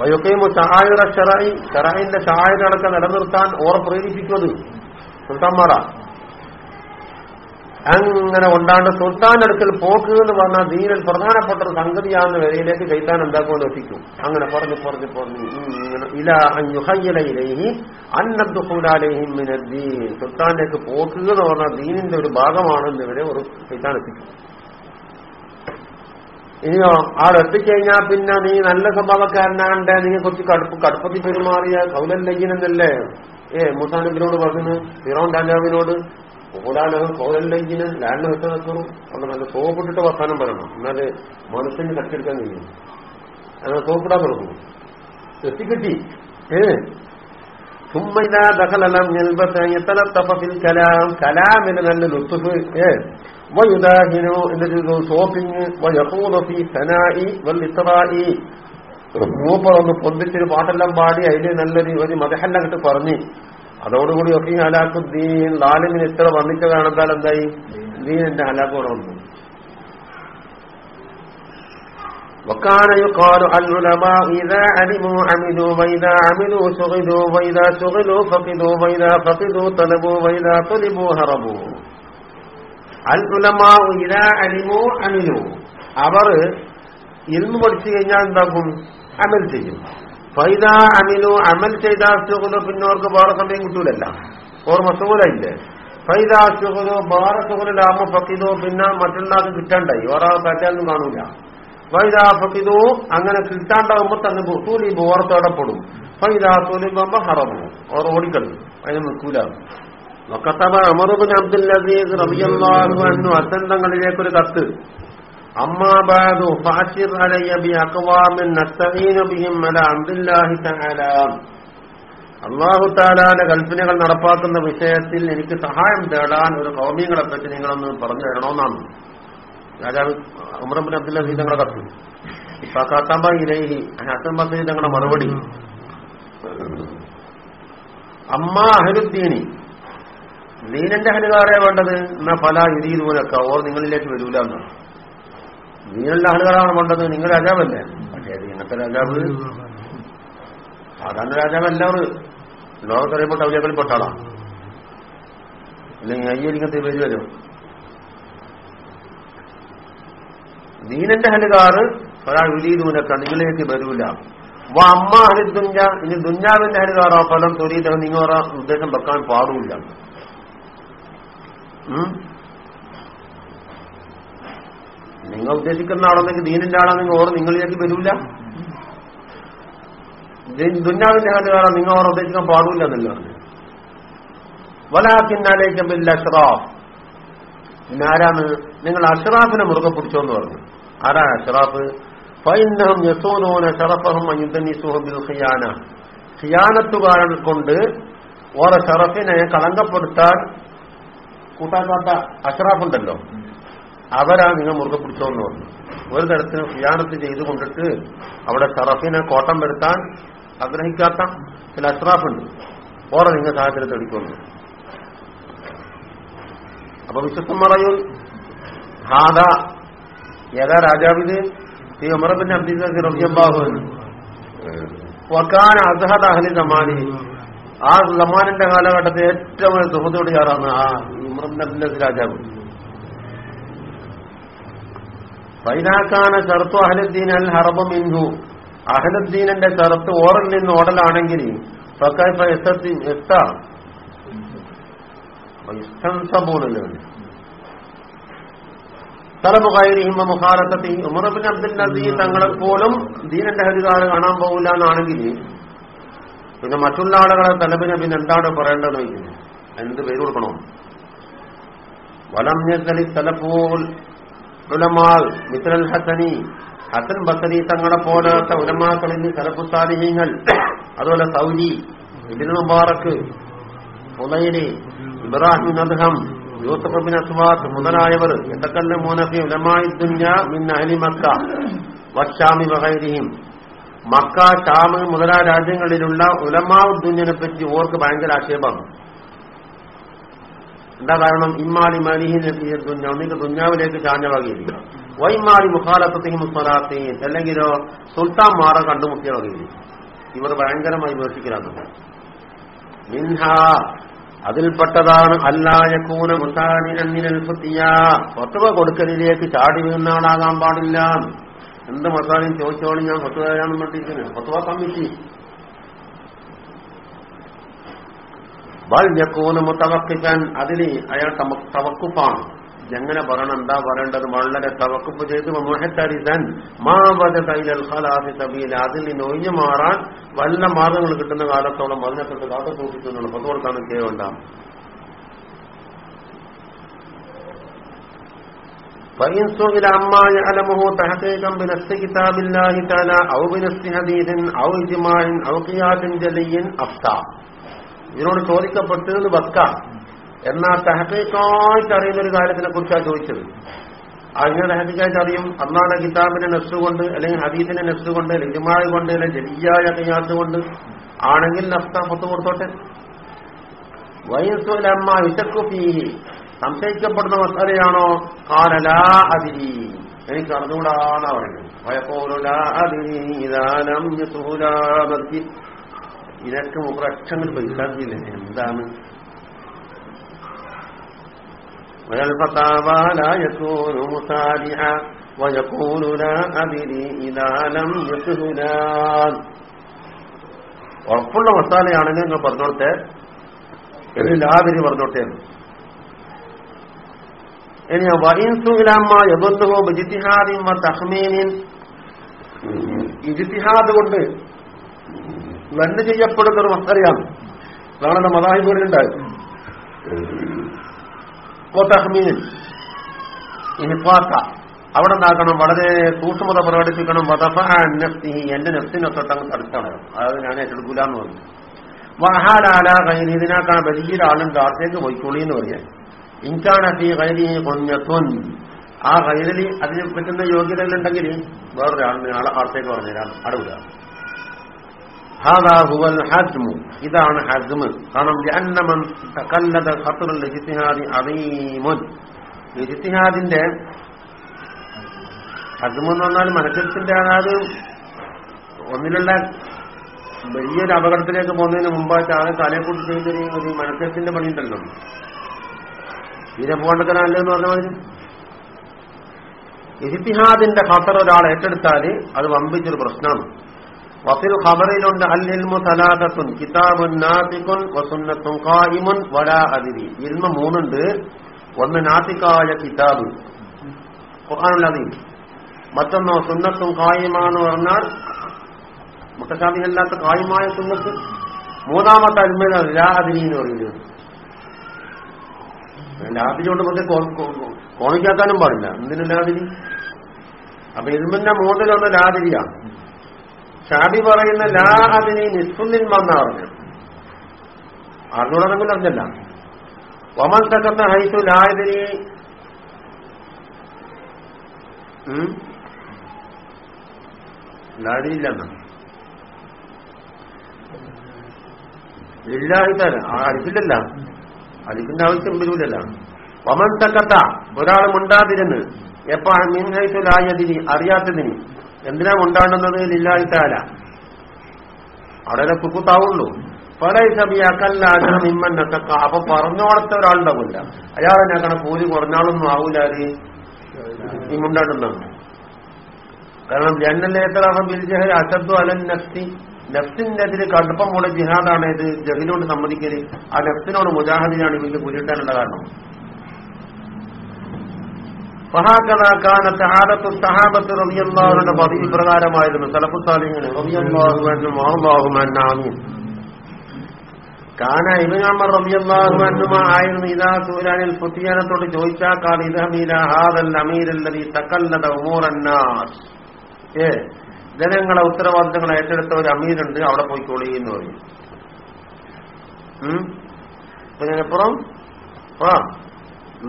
വയൊക്കെയും സഹായയുടെ ഷറായി ഷറായിന്റെ സഹായത നടക്ക നിലനിർത്താൻ ഓർ പ്രേരിപ്പിക്കുന്നത് സുൽത്താൻമാറാ അങ്ങനെ കൊണ്ടാണ്ട് സുൽത്താന്റെ അടുക്കൽ പോക്ക് എന്ന് പറഞ്ഞാൽ ദീനിൽ പ്രധാനപ്പെട്ട ഒരു സംഗതിയാകുന്ന വരയിലേക്ക് കൈത്താൻ എന്താക്കുമെന്ന് ഒപ്പിക്കും അങ്ങനെ പറഞ്ഞു പറഞ്ഞു പറഞ്ഞു. ഇല സുൽത്താനിലേക്ക് പോക്ക് എന്ന് പറഞ്ഞാൽ ദീനിന്റെ ഒരു ഭാഗമാണെന്ന് ഇവരെ ഒരു കൈത്താൻ എത്തിക്കും. ഇനിയോ ആടെ എത്തിക്കഴിഞ്ഞാൽ പിന്നെ നീ നല്ല സ്വഭാവക്കാരനാണ്ട് നീ കുറച്ച് കടുപ്പ് കടുപ്പത്തിൽ പെരുമാറിയ കൗലൻ ലയ്യനെന്നല്ലേ ഏ മുസാനബിനോട് പറഞ്ഞു ഫിറോൻ രാജാവിനോട് കൂടാലഹം കോഴല്ലെങ്കിൽ ലാലിനെ വെച്ചതക്കറും അവിടെ നല്ല സോപ്പിട്ടിട്ട് വർത്താനം വരണം എന്നാൽ മനസ്സിന് കട്ടിയെടുക്കാൻ കഴിയും. അങ്ങനെ സോപ്പിടാൻ തുടങ്ങും. എത്തിക്കിട്ടി ഏ? സുമ്മയിലാ എത്ര എത്തലത്തപ്പത്തിൽ കലാം. കലാമിന് നല്ല ലുത്തുഫ് ഏ? വയുദാഹിനു എന്റെ ചെയ്തു സോപ്പിങ് വയഹൂറഫി സനായി വല്ലിത്തറായി മൂപ്പറൊന്ന് പൊന്തിച്ചൊരു പാട്ടെല്ലാം പാടി അതിന് നല്ലൊരു ഒരു മതഹെല്ലാം കിട്ട് പറഞ്ഞ് അതോടുകൂടി ഒക്കെ ഹലാക്കുദ്ദീൻ ലാലിമിന് ഇത്ര വന്നിട്ട് കാണത്താൽ എന്തായി ദീനിന്റെ ഹലാക്കോടെ വന്നു وكان يقال العلماء إذا علموا عملوا وإذا عملوا شغلوا وإذا شغلوا فقدوا وإذا فقدوا طلبوا وإذا طلبوا هربوا العلماء إذا علموا عملوا അവർ ഇൽമു പഠിച്ചു കഴിഞ്ഞാൽ എന്താക്കും അമൽ ചെയ്യും ഫൈദ അമിലു അമൽ ചെയ്ത സുഖലു പിന്നെ അവർക്ക് വേറെ സമയം കിട്ടൂലല്ല. ഓർ മസൂലയില്ലേ ഫൈദ സുഖലു വേറെ സുഖലാമോ ഫക്കിതോ പിന്നെ മറ്റുള്ളവർക്ക് കിട്ടണ്ടായി. വേറെ പറ്റാനൊന്നും കാണൂല. ഫൈദ ഫക്കിതു അങ്ങനെ കിട്ടാണ്ടാവുമ്പോ തന്നെ തൂലി ഓർത്തോടപ്പെടും ഫൈദ തൂലിമ്പോ ഹറമു. ഓർ ഓടിക്കളും അതിന് നിൽക്കൂല. വക്കത്തബ അമറുബിൻ അബ്ദുൽ അസീസ് റബിയല്ലാഹു അന്നു അസന്തങ്ങളിലേക്കൊരു കത്ത്. അമ്മാബാദു فأشر علي بأقوام نستعين നസ്തഈനു ബിഹിം അല അബ്ദുല്ലാഹി തആല അള്ളാഹു താലാന്റെ കൽപ്പനകൾ നടപ്പാക്കുന്ന വിഷയത്തിൽ എനിക്ക് സഹായം തേടാൻ ഒരു കൗമികളെ പറ്റി നിങ്ങളൊന്ന് പറഞ്ഞു തരണമെന്നാണ്. രാജാവ് ഉമറബിൻ അബ്ദുല്ല സീതങ്ങളെ കത്ത്. ഇപ്പൊ കത്തബ ഇലൈഹി. ഹസൻ ബസീദ് തങ്ങളുടെ മറുപടി. അമ്മ അഹരുദ്ദീനി ദീനന്റെ ഹനുകാരെ വേണ്ടത് എന്നാ പല ഇരീതുപോലൊക്കെ ഓർ നിങ്ങളിലേക്ക് വരൂല എന്നാണ്. ദീനന്റെ ആളുകളാണ് വേണ്ടത് നിങ്ങൾ രാജാവല്ലേ? പക്ഷേ അത് ഇങ്ങനത്തെ രാജാവ് സാധാരണ രാജാവല്ല എല്ലാവരും ലോകത്തറിയപ്പെട്ട ഔലിയകളിൽപ്പെട്ട പെട്ടാളാ അല്ലെങ്കിൽ അയ്യരിക്കത്തെ പേര് വരും ദീനന്റെ ഹലുകാറ് ഒരാൾ വിരീതൂനൊക്കെ നിങ്ങളിലേക്ക് വരൂല. അപ്പൊ അമ്മ ഹരിദുഞ്ഞ ഇനി ദുഞ്ഞാവിന്റെ ഹലുകാറോ ഫലം തൊരീത നിങ്ങൾ ഉദ്ദേശം വെക്കാൻ പാടില്ല? നിങ്ങൾ ഉദ്ദേശിക്കുന്ന ആളെന്നെങ്കിൽ ദീനിന്റെ ആളാണെങ്കിൽ ഓർ നിങ്ങളിലേക്ക് വരൂല? ദുന്യാവിന്റെ ഹലുകാറോ നിങ്ങൾ ഓർ ഉദ്ദേശിക്കാൻ പാടില്ല എന്നല്ല വലാക്കിന്നാലേക്ക് ബിൽ അഷ്റാഫ്. പിന്നെ ആരാണ്? നിങ്ങൾ അഷ്റാഫിനെ മുറുകെ പിടിച്ചോന്ന് പറഞ്ഞു. ആരാ അഷ്റാഫ്? ഫൈനഹം യസൂനൂന ഷറഫഹം അയുദ്ധനിസുഹം ബിൽ ഖിയാന. കൊണ്ട് ഓരോ ഷറഫിനെ കളങ്കപ്പെടുത്താൻ കൂട്ടാക്കാത്ത അഷ്റാഫ് ഉണ്ടല്ലോ. അവരാ നിങ്ങൾ മുറുകെ പിടിച്ചോന്ന് പറഞ്ഞു. ഒരു തരത്തിലും ഖിയാനത്ത് ചെയ്തുകൊണ്ടിട്ട് അവിടെ ഷറഫിനെ കോട്ടം വരുത്താൻ ആഗ്രഹിക്കാത്ത ചില അഷ്റാഫുണ്ട്. ഓറെ നിങ്ങൾ സാഹചര്യത്തിൽ എടുക്കുന്നു അപ്പൊ വിശ്വസം പറയും ഹാദ ഏതാ രാജാവിത് ഈ ഉമറബിൻ അബ്ദീസ് റബിയബാഹു വക്കാൻ അസഹദ് അഹലി സമാനി. ആ സമാനിന്റെ കാലഘട്ടത്തിൽ ഏറ്റവും സുഹൃത്തോട് ചേർന്ന് ആ ഉമറബിൻ അബ്ദുൽ രാജാവ്. ഫൈനാക്കാന ഷർത്ത് അഹലുദ്ദീൻ അൽ ഹറബ് മിൻഹു. അഹലുദ്ദീനന്റെ ചെറുത്ത് ഓറിൽ നിന്ന് ഓടലാണെങ്കിൽ ഉമർബിൻ അബ്ദുൽ നസീർ തങ്ങളെ പോലും ദീനന്റെ ഹരികാറ് കാണാൻ പോകില്ല എന്നാണെങ്കിൽ പിന്നെ മറ്റുള്ള ആളുകളെ തലബിനെ പിന്നെ എന്താണ് പറയേണ്ടത് എന്ത് പേര് കൊടുക്കണോ? വലം ഞെക്കലി തലപ്പൂൽ ഉലമാൾ മിത്രൽ ഹസനി ഹസൻ ബസരി തങ്ങളെ പോലത്തെ ഉലമാക്കളിൽ സലഫുസാലിഹ്യങ്ങൾ അതുപോലെ സൗദി ഇതിന് Mubarak ഉലയിലി Ibrahim Adham Yusuf bin Asbat മുതലായവർ എത്തക്കല്ല മൂനഫി ഉലമായി ദുന്യ മിൻ അലി മക്ക വഷാമി വഹൈരിയും മക്ക ഷാമ് മുതലായ രാജ്യങ്ങളിലുള്ള ഉലമാ ദുന്യനെ പറ്റി ഓർക്ക് ഭയങ്കര ആക്ഷേപമാണ് എന്താ കാരണം? ഇമ്മാലി മലിഹിന്റെ ഒന്നിക്ക് ദുഞ്ഞാവിലേക്ക് ചാഞ്ഞ വകയില്ല വൈമാലി മുഖാലത്തത്തെയും സ്വലാത്തെയും അല്ലെങ്കിലോ സുൽത്താൻമാരെ കണ്ടുമുട്ടിയ വകയിരിക്കും ഇവർ ഭയങ്കരമായി വിമർശിക്കലാണ് മിൻഹ അതിൽപ്പെട്ടതാണ് അല്ലായക്കൂന മുസാനിരന്നിനൽ ഫത്തിയ. ഫത്തുവ കൊടുക്കലിലേക്ക് ചാടി വീഴുന്ന ആളാകാൻ പാടില്ല. എന്ത് മസാലയും ചോദിച്ചോളി ഞാൻ ഫത്തുവ തരാമെന്ന് പറഞ്ഞിരിക്കുന്നത് ഫത്തുവ കമ്മിറ്റി ബൽ യക്കൂന മുത്തവക്കിക്കാൻ അതിൽ അയാൾ തവക്കുപ്പാണ് എങ്ങനെ പറയണം എന്താ പറയേണ്ടത് വളരെ തവക്കുപ്പ് ചെയ്ത് മുഹത്തരിതൻ മാവതീൽ അതിൽ നിന്ന് ഒഴിഞ്ഞു മാറാൻ വല്ല മാർഗങ്ങൾ കിട്ടുന്ന കാലത്തോളം അതിനെക്കൊണ്ട് കാത്തു സൂക്ഷിക്കുന്നുള്ളൂ അതുകൊണ്ടാണ് കേൾവേണ്ട فإن سئل عما يعلمه تحقيقا بنفس كتاب الله تعالى أو بنفس حديث أو إجماع أو قياس جلي أفتى ഇതിനോട് ചോദിക്കപ്പെട്ടത് വെക്കാം എന്നാ തഹക്കീക്കായിട്ട് അറിയുന്ന ഒരു കാര്യത്തിനെ കുറിച്ചാണ് ചോദിച്ചത്. അങ്ങനെ ഹദീക്കായിട്ട് അറിയും. അന്നാണ് കിതാബിന്റെ നെസ് കൊണ്ട് അല്ലെങ്കിൽ ഹദീസിന്റെ നെസ് കൊണ്ട് ലിജുമായ കൊണ്ട് അല്ലെങ്കിൽ ജലിയായ കയ്യാത്ത് കൊണ്ട് ആണെങ്കിൽ നഫ്ത പത്ത് കൊടുത്തോട്ടെ. വയസ്സുലമ്മ വിശക്കുഫീഹി സംശയിക്കപ്പെടുന്ന മസാലയാണോ? കാലലാ അതിരി എനിക്ക് അറിഞ്ഞുകൂടാന്നാ പറയുന്നത്. ഭയപ്പോലുലാ അതിരി ഇതാനം സുഹുലാമത്തി ഇതിനൊക്കെ മുമ്പ് അക്ഷങ്ങൾ പൈസാക്കിയില്ല എന്താണ് ويلفتاوى لا يكون مسارعا ويقول لا أدري إذا لم يسهلان ഉറപ്പുള്ള മസാലയാണെങ്കിൽ നിങ്ങൾ പറഞ്ഞോട്ടെ ലാതിരി പറഞ്ഞോട്ടെ ഇനി വൈൻസുലാമ്മ യബന്ധവോ ബജിത്തിഹാദിൻ തഹ്മീനിൻ ഇജിത്തിഹാദ് കൊണ്ട് വന്ന് ചെയ്യപ്പെടുന്ന ഒരു മസലയാണ്. അതാണ് എന്റെ തഹ്മീൻ ഇനിപ്പാത്ത അവിടെ എന്താക്കണം വളരെ സൂക്ഷ്മത പ്രകടിപ്പിക്കണം. നഫ്സി എന്റെ നെഫ്സിനെ തൊട്ടങ്ങ് തടുത്തണം. അതായത് ഞാൻ ഏറ്റെടുക്കൂല എന്ന് പറഞ്ഞു. വഹാലാല കയ്യിൽ ഇതിനാക്കാൻ വലിയൊരാളുണ്ട് കാർത്തേക്ക് പോയിക്കോളി എന്ന് പറയാൻ ഇൻകാണി കൈലി കൊഞ്ഞത്തുൻ. ആ കൈലി അതിന് പറ്റുന്ന യോഗ്യതകളുണ്ടെങ്കിൽ വേറൊരാളിനെ ആളെ അടുത്തേക്ക് പറഞ്ഞുതരാം. അടുവില്ല ഇതാണ് ഹജ്മ്. കാരണം ജന്നമൻ തക്കല്ലത പറഞ്ഞാൽ മനസ്സിലത്തിന്റെ അതായത് ഒന്നിലുള്ള വലിയൊരു അപകടത്തിലേക്ക് പോകുന്നതിന് മുമ്പായിട്ട് ആളെ തലയെ കൂട്ടി ചെയ്തൊരു ഒരു മനസ്സിലത്തിന്റെ പണിയുണ്ടല്ലോ. ഇതിനെ പോകേണ്ടതിനല്ലേ എന്ന് പറഞ്ഞാൽ മാതിരി. ഇജിത്തിഹാദിന്റെ ഖത്തർ ഒരാൾ ഏറ്റെടുത്താൽ അത് വമ്പിച്ചൊരു പ്രശ്നമാണ്. വഫിൽ ഖബറിലുണ്ട് العلم സലാസത്തുൻ كتاب ناطق വസുന്നത്തുൻ قائم ولا അദിരി علم മൂന്നുണ്ട് ഒന്ന് നാത്തിക്കായ കിതാബ് ഖുർആനുൽ അദീം മറ്റൊന്നോ സുന്നത്തും കായുമാന്ന് പറഞ്ഞാൽ മുത്തശാബിഹല്ലാത്ത ഖായിമായ സുന്നത്ത്. മൂന്നാമത്തെ അൽമയാണ് ലാ അദിരി എന്ന് പറയുന്നത്. ലാതിരി കൊണ്ട് മറ്റേ കോണിക്കാക്കാനും പാടില്ല. എന്തിനു ലാതിരി അപ്പൊ ഇൽമിന്റെ മൂന്നിലൊന്ന് ലാതിരിയാണ് ഷാബി പറയുന്ന ലാ അതിനി നിസ്ഫുല്ലിൻ വന്ന പറഞ്ഞു അറിഞ്ഞൂടെന്നെങ്കിലും അറിഞ്ഞല്ല ഒമൻ തക്കത്ത ഹൈസു ലായതിനി ലാതിയില്ലെന്ന ഇല്ലാഹിത്തല്ല അടിക്കില്ലല്ല അടിക്കിന്റെ ആവശ്യം വരൂലല്ല ഒമൻ തക്കത്ത ഒരാൾ മുണ്ടാതിരുന്ന് എപ്പ മിൻ ഹൈസു ലായതിനി അറിയാത്തതിന് എന്തിനാ ഉണ്ടാകുന്നത് ലില്ലായിട്ടാല അവിടെ കുക്കുത്താവുള്ളൂ. പല സബിയാക്കല്ല അക്കല്ലാകണം ഇമ്മന്നൊക്കെ അപ്പൊ പറഞ്ഞോളത്തെ ഒരാളുണ്ടാവില്ല തന്നെ ഞങ്ങളെ കൂലി കുറഞ്ഞാളൊന്നും ആവൂല അത്. ഈ മുണ്ടാണ്ടുന്നത് കാരണം ജന്നലേത്തറാഹം ബിൽജഹൽ അസദ്ദു അലൻ നഫ്സി. നഫ്സിന്റെ അതിൽ കടുപ്പം കൂടെ ജിഹാദാണ് ഇത് ജഹിലോട് സമ്മതിക്കൽ. ആ നഫ്സിനോട് മുജാഹിദിനാണ് ഇവർക്ക് കുരിട്ടാനുള്ള കാരണം. സഹാബത്ത് റബിയല്ലാഹുവിന്റെ പതിവ് സലഫുസാലിങ്ങനെ കാന ഇബിനമർ റബിയല്ലാഹു അന്നുമ ആയിരുന്നു ഇതാ സൂരാനിൽ ഫുത്തിയാനത്തോട് ചോദിച്ചാ കാൽ ഇതഹമീല ഹാദൽ ജനങ്ങളെ ഉത്തരവാദിത്തങ്ങൾ ഏറ്റെടുത്ത ഒരു അമീരുണ്ട് അവിടെ പോയിക്കോളി എന്ന് പറയും ആ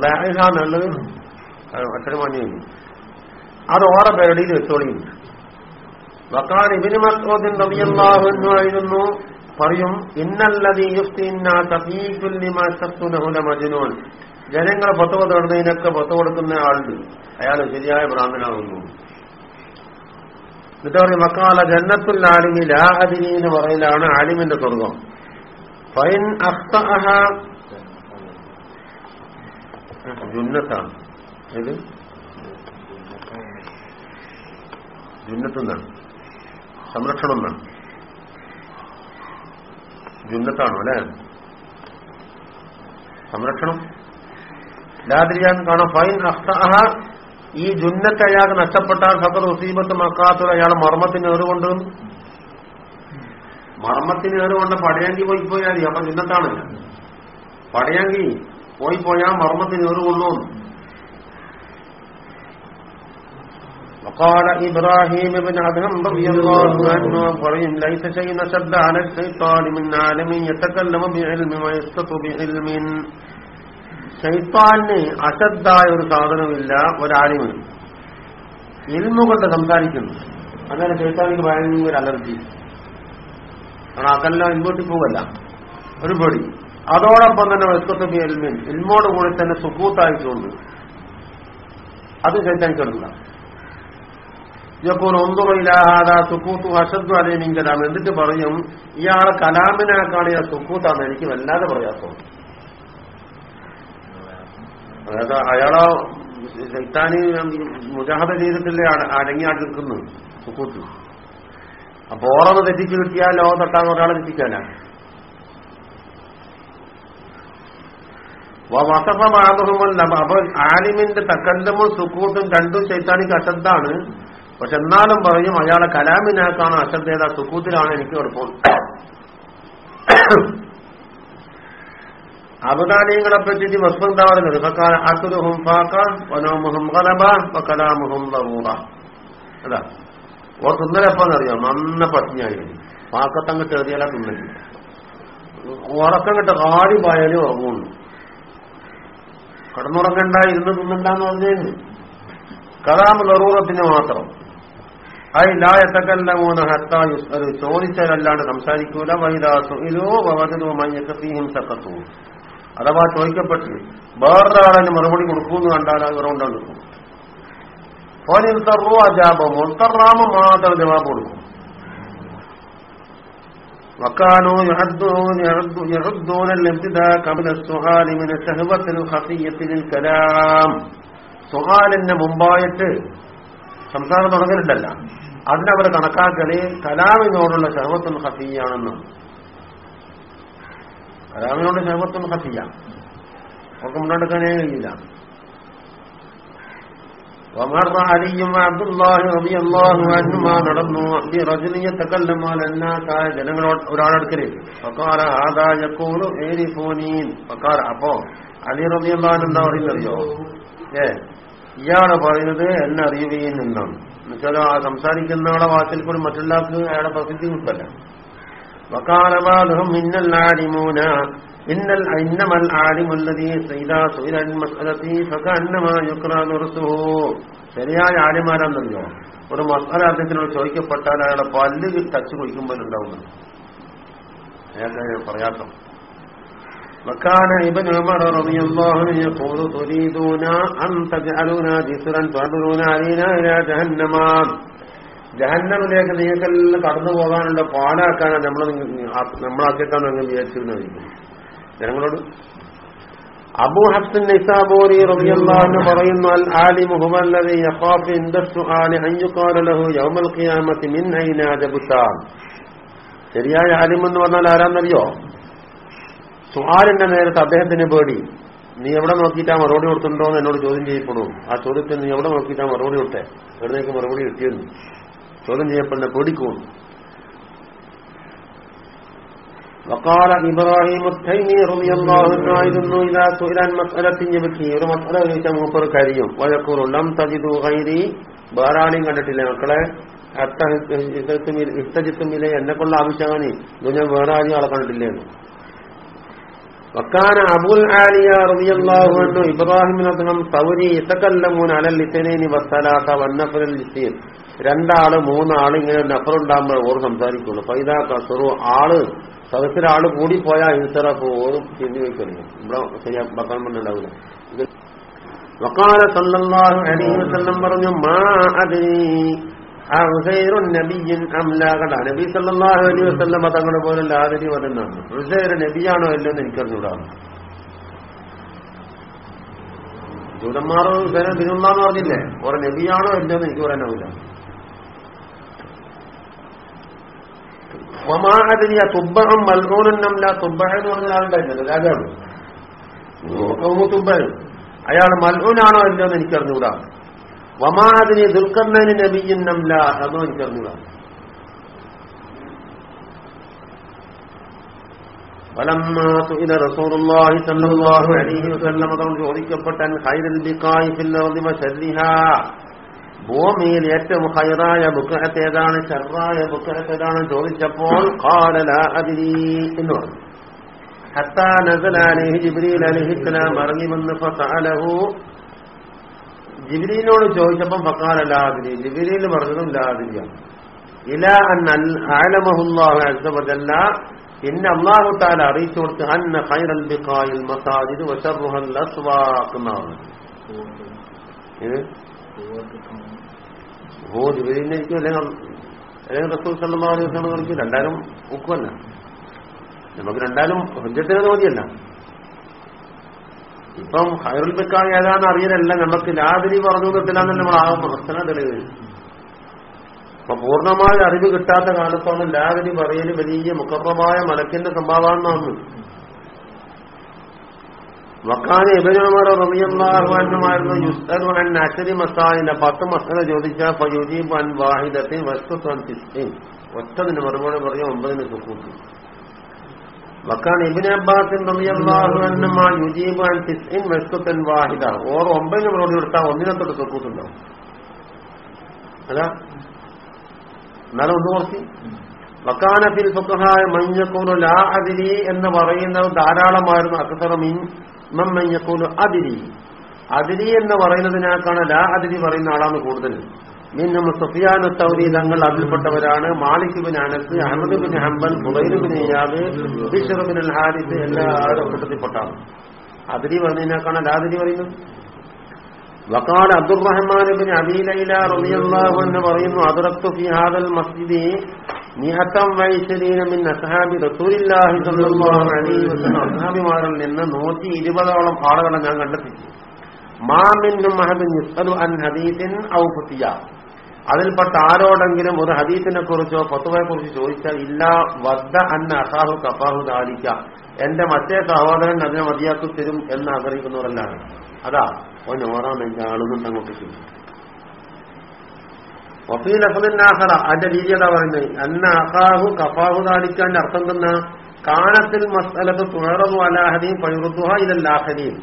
ലാഹിഹാന്നുള്ളത് അക്ഷരം മഞ്ഞു അത് ഓറെ പേരടിയിൽ വെച്ചോളിയുണ്ട്. വക്കാൻ ഇബിന് മസ്തോദിൻ റബിയല്ലാഹു ആയിരുന്നു. പറയും ഇന്നല്ലതി മജനൂൻ ജനങ്ങളെ പത്തുവ തൊടുന്നതിനൊക്കെ പത്ത് കൊടുക്കുന്ന ആളുണ്ട്. അയാൾ ശരിയായ ഭ്രാന്തനാകുന്നു. എന്നിട്ട് പറയും മക്കാല ജന്നത്തുൽ ആലിമി ലാഹദിനി എന്ന് പറയലാണ് ആലിമിന്റെ സ്വർഗം. ഫൈൻ അഖ്തഅഹ. ജുന്നത്താണ്. ഏത് ജുന്നത്തുന്നാണ് സംരക്ഷണം എന്നാണ്. ജുന്നത്താണോ അല്ലെ? സംരക്ഷണം. ലാദ്രിയാൻ കാണാം. ഫൈൻ അഖ്തഅഹ ഈ ജുന്നത്ത് അയാൾക്ക് നഷ്ടപ്പെട്ടാൽ സഫർ ഉസീബത്ത് മക്കാത്ത അയാൾ മർമ്മത്തിന് ഏറുകൊണ്ട്. മർമ്മത്തിന് ഏറുകൊണ്ട് പടയാങ്കി പോയി പോയാൽ അപ്പൊ ജുന്നത്താണ്. പടയാങ്കി പോയി പോയാൽ മർമ്മത്തിന് ഏറുകൊള്ളൂ. وقال إبراهيم بن أدهم رضي الله عنه പറയും ليس شيء نشد على الشيطان من عالم يتكلم بعلم ويسقط بعلم ശൈത്താന് അശദ്ധായ ഒരു സാധനമില്ല ഒരാളിന് ഇൽമ കൊണ്ട് സംസാരിക്കുന്നു അങ്ങനെ ശൈത്താനിക്ക് ഭയങ്കര അലർജി കാരണം അതെല്ലാം ഇൻപോട്ടി പോവല്ല ഒരു പേടി അതോടൊപ്പം തന്നെ വെസ്കത്ത് എൽമിൻ ഇൽമോട് കൂടി തന്നെ സുക്കൂത്തായിട്ടുണ്ട് അത് ശൈത്താനിക്ക് എടുക്കില്ല ഇപ്പോൾ ഒന്നുമില്ലാതെ സുക്കൂത്തു അശദ്ദു അലീമിൻ കലാം എന്നിട്ട് പറയും ഇയാളെ കലാമിനാക്കാണ് ആ സുക്കൂത്താന്ന് എനിക്ക് വല്ലാതെ പ്രയാസം അതായത് അയാളെ ശൈത്താന് മുജാഹദ ചെയ്തിട്ടില്ലേ അടങ്ങി അടുക്കുന്നു സുക്കൂത്ത്. അപ്പൊ ഓറന്ന് തെറ്റിച്ച് കിട്ടിയാൽ ലോ തട്ടാൻ ഒരാളെ തെറ്റിക്കാനാ. വസഫമാകുമല്ല അപ്പൊ ആലിമിന്റെ തക്കല്ലമും സുക്കൂത്തും രണ്ടും ശൈത്താനിക്ക് അശ്രദ്ധാണ് പക്ഷെ എന്നാലും പറയും അയാളെ കലാമിനാക്കാണ് അശ്രദ്ധേത സുക്കൂത്തിലാണ് എനിക്ക് എളുപ്പം അബദാനിയങ്ങളെ പറ്റിയിട്ട് വസ്തു എന്താ ഫാക്ക വനോമുഹും കലബ ലറൂറ അതാ. ഓർ തിന്നലപ്പോന്നറിയാം നന്ന പട്ടിണിയായി പാക്കത്തങ്ങട്ട് എറിയാല ഉറക്കം കിട്ട കാടി പായാലും ഉറങ്ങുന്നു. കടന്നുറങ്ങണ്ട ഇരുന്ന് തിന്നണ്ടെന്ന് പറഞ്ഞേന്ന് കലാമ് ലറൂറത്തിന് മാത്രം. ഐ ലായത്തക്കല്ല മൂന്ന് ഹത്താ യുസ്അലു ചോദിച്ചാലല്ലാണ്ട് സംസാരിക്കൂല വൈദാസു ഇലോ വവദനു മയ്യക്കഫീഹിം സക്കത്തു അഥവാ ചോദിക്കപ്പെട്ട് വേറൊരാളതിന് മറുപടി കൊടുക്കുമെന്ന് കണ്ടാൽ അവരുണ്ടാകും നിൽക്കും ഫോനിൽ തറു അജാബോ മുൽത്തറാമ മാത്രം ജവാബ് കൊടുക്കും وكانوا يعدون يعدون الابتداء قبل السؤال من الشهوة الخفية للكلام സുഹാലിന് മുമ്പായിട്ട് സംസാരം തുടങ്ങലുണ്ടല്ല അതിനവർ കണക്കാക്കല് കലാമിനോടുള്ള ശഹവത്തും ഹഫിയാണെന്നും കലാമിനോട് ശഹവത്തും ഹഫിയ ഒക്കെ മുന്നോട്ടെടുക്കാനേ കഴിയില്ല ومر علي وعبد الله رضي الله عنهما നടന്നു برجل يتكلم على الناس ആയ ജനങ്ങളോട് ഒരാളെടുക്കലേക്ക് فقال هذا يقول اعرفوني فقال അപ്പോ അലി റളിയല്ലാഹു എന്താ പറയുന്നറിയോ ഏ ഇയാളെ പറയുന്നത് എന്നെ അറിയുകയും നിന്നാണ്. എന്നുവെച്ചാൽ ആ സംസാരിക്കുന്നയാളെ വാക്കിൽ കൂടി മറ്റുള്ളവർക്ക് അയാളെ പ്രസിദ്ധി കിട്ടല്ല വക്കാലമാലഹം ഇന്നൽ ആരിമൂന ഇന്നൽ ഇന്നമൽ ആരിമുല്ലതി സൈദാ ഫകഅന്നമാ യുക്റാനു റസുഹു ശരിയായ ആര്യമാരാണെന്നല്ലോ ഒരു മസാല അദ്ദേഹത്തിനോട് ചോദിക്കപ്പെട്ടാൽ അയാളെ പല്ല് ടച്ച് കുഴിക്കുമ്പോഴുണ്ടാവുന്നു അയാൾക്ക് പ്രയാസം. وكان ابن عمر رضي الله عنه يقول تريدون أن تجعلونا جسرا تعبرون علينا إلى جهنم ജഹന്നമിലേക്ക് നിങ്ങൾക്കെല്ലാം കടന്നു പോകാനുള്ള പാടാക്കാനാണ് നമ്മൾ നമ്മളാക്കിയേക്കാൻ നിങ്ങൾ വിചാരിച്ചിരുന്നായിരിക്കും ജനങ്ങളോട് അബൂ ഹഫ്സൻ നിസാബൂരി റളിയല്ലാഹു അൻഹു പറയുന്നു അൽ ആലിമു ഹുവല്ലദി യഖാഫു ഇൻദ സുആലി അൻ യുഖാല ലഹു യൗമൽ ഖിയാമത്തി മിൻ ഐന ജബുതാൻ ശരിയായ ആലിം എന്ന് പറഞ്ഞാൽ ആരാന്നറിയോ സുഹാലിന്റെ നേരത്ത് അദ്ദേഹത്തിന് പേടി നീ എവിടെ നോക്കിയിട്ടാ മറുപടി കൊടുത്തിട്ടുണ്ടോ എന്ന് എന്നോട് ചോദ്യം ചെയ്യപ്പെടും ആ ചോദ്യത്തിന് നീ എവിടെ നോക്കിയിട്ടാ മറുപടി കൊടുത്തേ എവിടേക്ക് മറുപടി കിട്ടിയെന്നു ചോദ്യം ചെയ്യപ്പെടുന്ന പേടിക്കുന്നു വക്കാല ഇബ്രാഹിം ആയിരുന്നു ഇതാ സുഹിരാൻ മസലത്തിന് വെക്കി ഒരു മസല ചോദിച്ചാൽ മൂപ്പർ കരിയും ലം തജിതു കൈരി വേറാണെയും കണ്ടിട്ടില്ല മക്കളെ ഇഷ്ടജിത്തുമില്ല എന്നെ കൊള്ള ആവശ്യമാണ് ഇത് ഞാൻ വേറെ ആരും ആളെ വക്കാന رضي الله റളിയല്ലാഹു അൻഹു ഇബ്രാഹിമിനദ്ദേഹം ثوري يتكلمون على الاثنين വസ്സലാത്ത والنفر الاثنين. രണ്ടാൾ മൂന്നാൾ ഇങ്ങനെ നഫറുണ്ടാകുമ്പോൾ ഓർ സംസാരിക്കുള്ളൂ. ഫൈദാ കസറു ആൾ സദസ്സിൽ ആൾ കൂടിപ്പോയാൽ ഇൻസറഫ് ഓറും ചിന്തി വയ്ക്കുന്നു ഇവിടെ ശരിയാ ബക്കാൻ പറ്റുണ്ടാവില്ല ഇത് വക്കാല വസല്ലം പറഞ്ഞു മാ നബിയിൻ നബി സല്ലല്ലാഹു അലൈഹി വസല്ലം തങ്ങളെ പോലെ ലാദരി ഹുസൈർ നബിയാണോ അല്ലോ എന്ന് എനിക്കറിഞ്ഞൂടാണ് ജൂതന്മാർ ഹുസൈനെ തിരുന്നാന്ന് പറഞ്ഞില്ലേ ഓരോ നബിയാണോ അല്ലോ എന്ന് എനിക്ക് പറയാനാവില്ല. ഒമാതിരിയ തുബ്ബഹം മൽറൂനല്ല തുബ്ബഹ എന്ന് പറഞ്ഞ ആളുണ്ടായിരുന്നല്ലോ രാജാവ്. തുബ്ബഹൻ അയാൾ മൽഹൂനാണോ അല്ലോ എന്ന് എനിക്കറിഞ്ഞൂടാ. വമാതിരി ദുൽഖർണന് അതോ ബിഖായി ഫിൽ അർദി വശർരിഹാ. ഭൂമിയിൽ ഏറ്റവും ഹൈറായ ബുക്കഹത്ത് ഏതാണ്? ഏതാണ്? ചോദിച്ചപ്പോൾ ഖാലല അതിരി എന്ന് പറഞ്ഞു. ഫസഅലഹു ചോദിച്ചപ്പം ലാദിരി ജിബ്രീൽ പറഞ്ഞതും ലാദിരിയാണ് ഇല വജല്ല. പിന്നെ അള്ളാഹു അറിയിച്ചു കൊടുത്ത് അന്ന ഖൈറൽ ബിഖായിൽ മസാജിദ് ഇത്? ഓ ജിബിലിനായിരിക്കും അല്ലെങ്കിൽ അല്ലെങ്കിൽ രണ്ടാലും ഒക്കുമല്ല നമുക്ക് രണ്ടായാലും ഹുജ്ജത്തിന് തോന്നിയല്ല ഇപ്പം ഹൈറുൽ ബിക്ക ഏതാന്ന് അറിയലല്ല നമുക്ക്. ലാതിരി പറഞ്ഞു കിട്ടില്ലാന്നല്ല നമ്മൾ ആകും പ്രശ്നം തെളിവ് അപ്പൊ പൂർണമായ അറിവ് കിട്ടാത്ത കാലത്താണ് ലാതിരി പറയൽ വലിയ മുഖപ്രമായ മലക്കിന്റെ സംഭാവന വക്കാന ഇബനുമർ റളിയല്ലാഹു അൻഹുമായിരുന്നു യുസ്അലു അൻ അശരി മസായില പത്ത് മസല ചോദിച്ചാൽ ഫയുജീബു അൻ വാഹിദത്തിൻ വസ്തു ഒറ്റതിന് മറുപടി പറയും ഒമ്പതിന് സുക്കൂത്ത് വക്കാൻ ഇബിൻ അബ്ബാസിൻ വാഹിദ ഓർ ഒമ്പതിന് മറുപടി കൊടുത്താൽ ഒന്നിനെ തൊട്ട് സുക്കൂത്തുണ്ടാവും അല്ല എന്നാലും ഒന്ന് കുറച്ച് വക്കാനത്തിൽ ഫുഖഹായ മഞ്ഞക്കൂലു ലാ അതിരി എന്ന് പറയുന്നത് ധാരാളമായിരുന്നു. അക്സറ മം മഞ്ഞക്കൂലു അതിരി അതിരി എന്ന് പറയുന്നതിനേക്കാണ് ലാ അതിരി പറയുന്ന ആളാണ് കൂടുതൽ. മിന്നും സുഫിയാന തൗരി തങ്ങൾ അതിൽപ്പെട്ടവരാണ്. Malik bin Anas Ahmad bin Hanbal ബുബൈർ ബിൻ Iyad Bishr bin al Harith എല്ലാവരും കൂട്ടത്തിൽപ്പെട്ടാണ് അതിരി പറഞ്ഞതിനേക്കാണ് ലാ അതിരി പറയുന്നത് വക്കാൽ അബ്ദുറഹ്മാൻ ബിൻ അബീലൈല റളിയല്ലാഹു അൻഹു പറയുന്നു അതിറത്തു ഫി ഹാദൽ മസ്ജിദി നിഹത്തം വൈശരീന മിൻ അസ്ഹാബി റസൂലില്ലാഹി സ്വല്ലല്ലാഹു അലൈഹി വസല്ലം. അസ്ഹാബിമാരിൽ നിന്ന് നൂറ്റി ഇരുപതോളം ആളുകളെ ഞാൻ കണ്ടെത്തി മാമിൻ മഹബിൻ യുസ്അലു അൻ ഹദീസിൻ ഔ ഫതിയ അതിൽപ്പെട്ട ആരോടെങ്കിലും ഒരു ഹദീസിനെ കുറിച്ചോ ഫത്തുവയെ കുറിച്ചോ ചോദിച്ചാൽ ഇല്ല വദ്ദ അന്ന അസാഹു കഫാഹു ദാലിക്ക എന്റെ മറ്റേ സഹോദരൻ അതിനെ മതിയാക്കി തരും എന്ന് ആഗ്രഹിക്കുന്നവരല്ലാണ് അതാ ഓൻ ഓറാണ് എന്റെ ആളുകൊണ്ട് അങ്ങോട്ട് ചെയ്യും വഫീൽ അഫദിനാഹറ അതിന്റെ രീതി എന്താ പറയുന്നത്? അന്ന അസാഹു കഫാഹു ദാലിക്കാന്റെ അർത്ഥം തന്നെ കാനത്തിൽ മസ്അലത്ത് തുഴറു അലാഹരിയും പഴുറുത്തുഹ ഇതല്ലാഹരിയും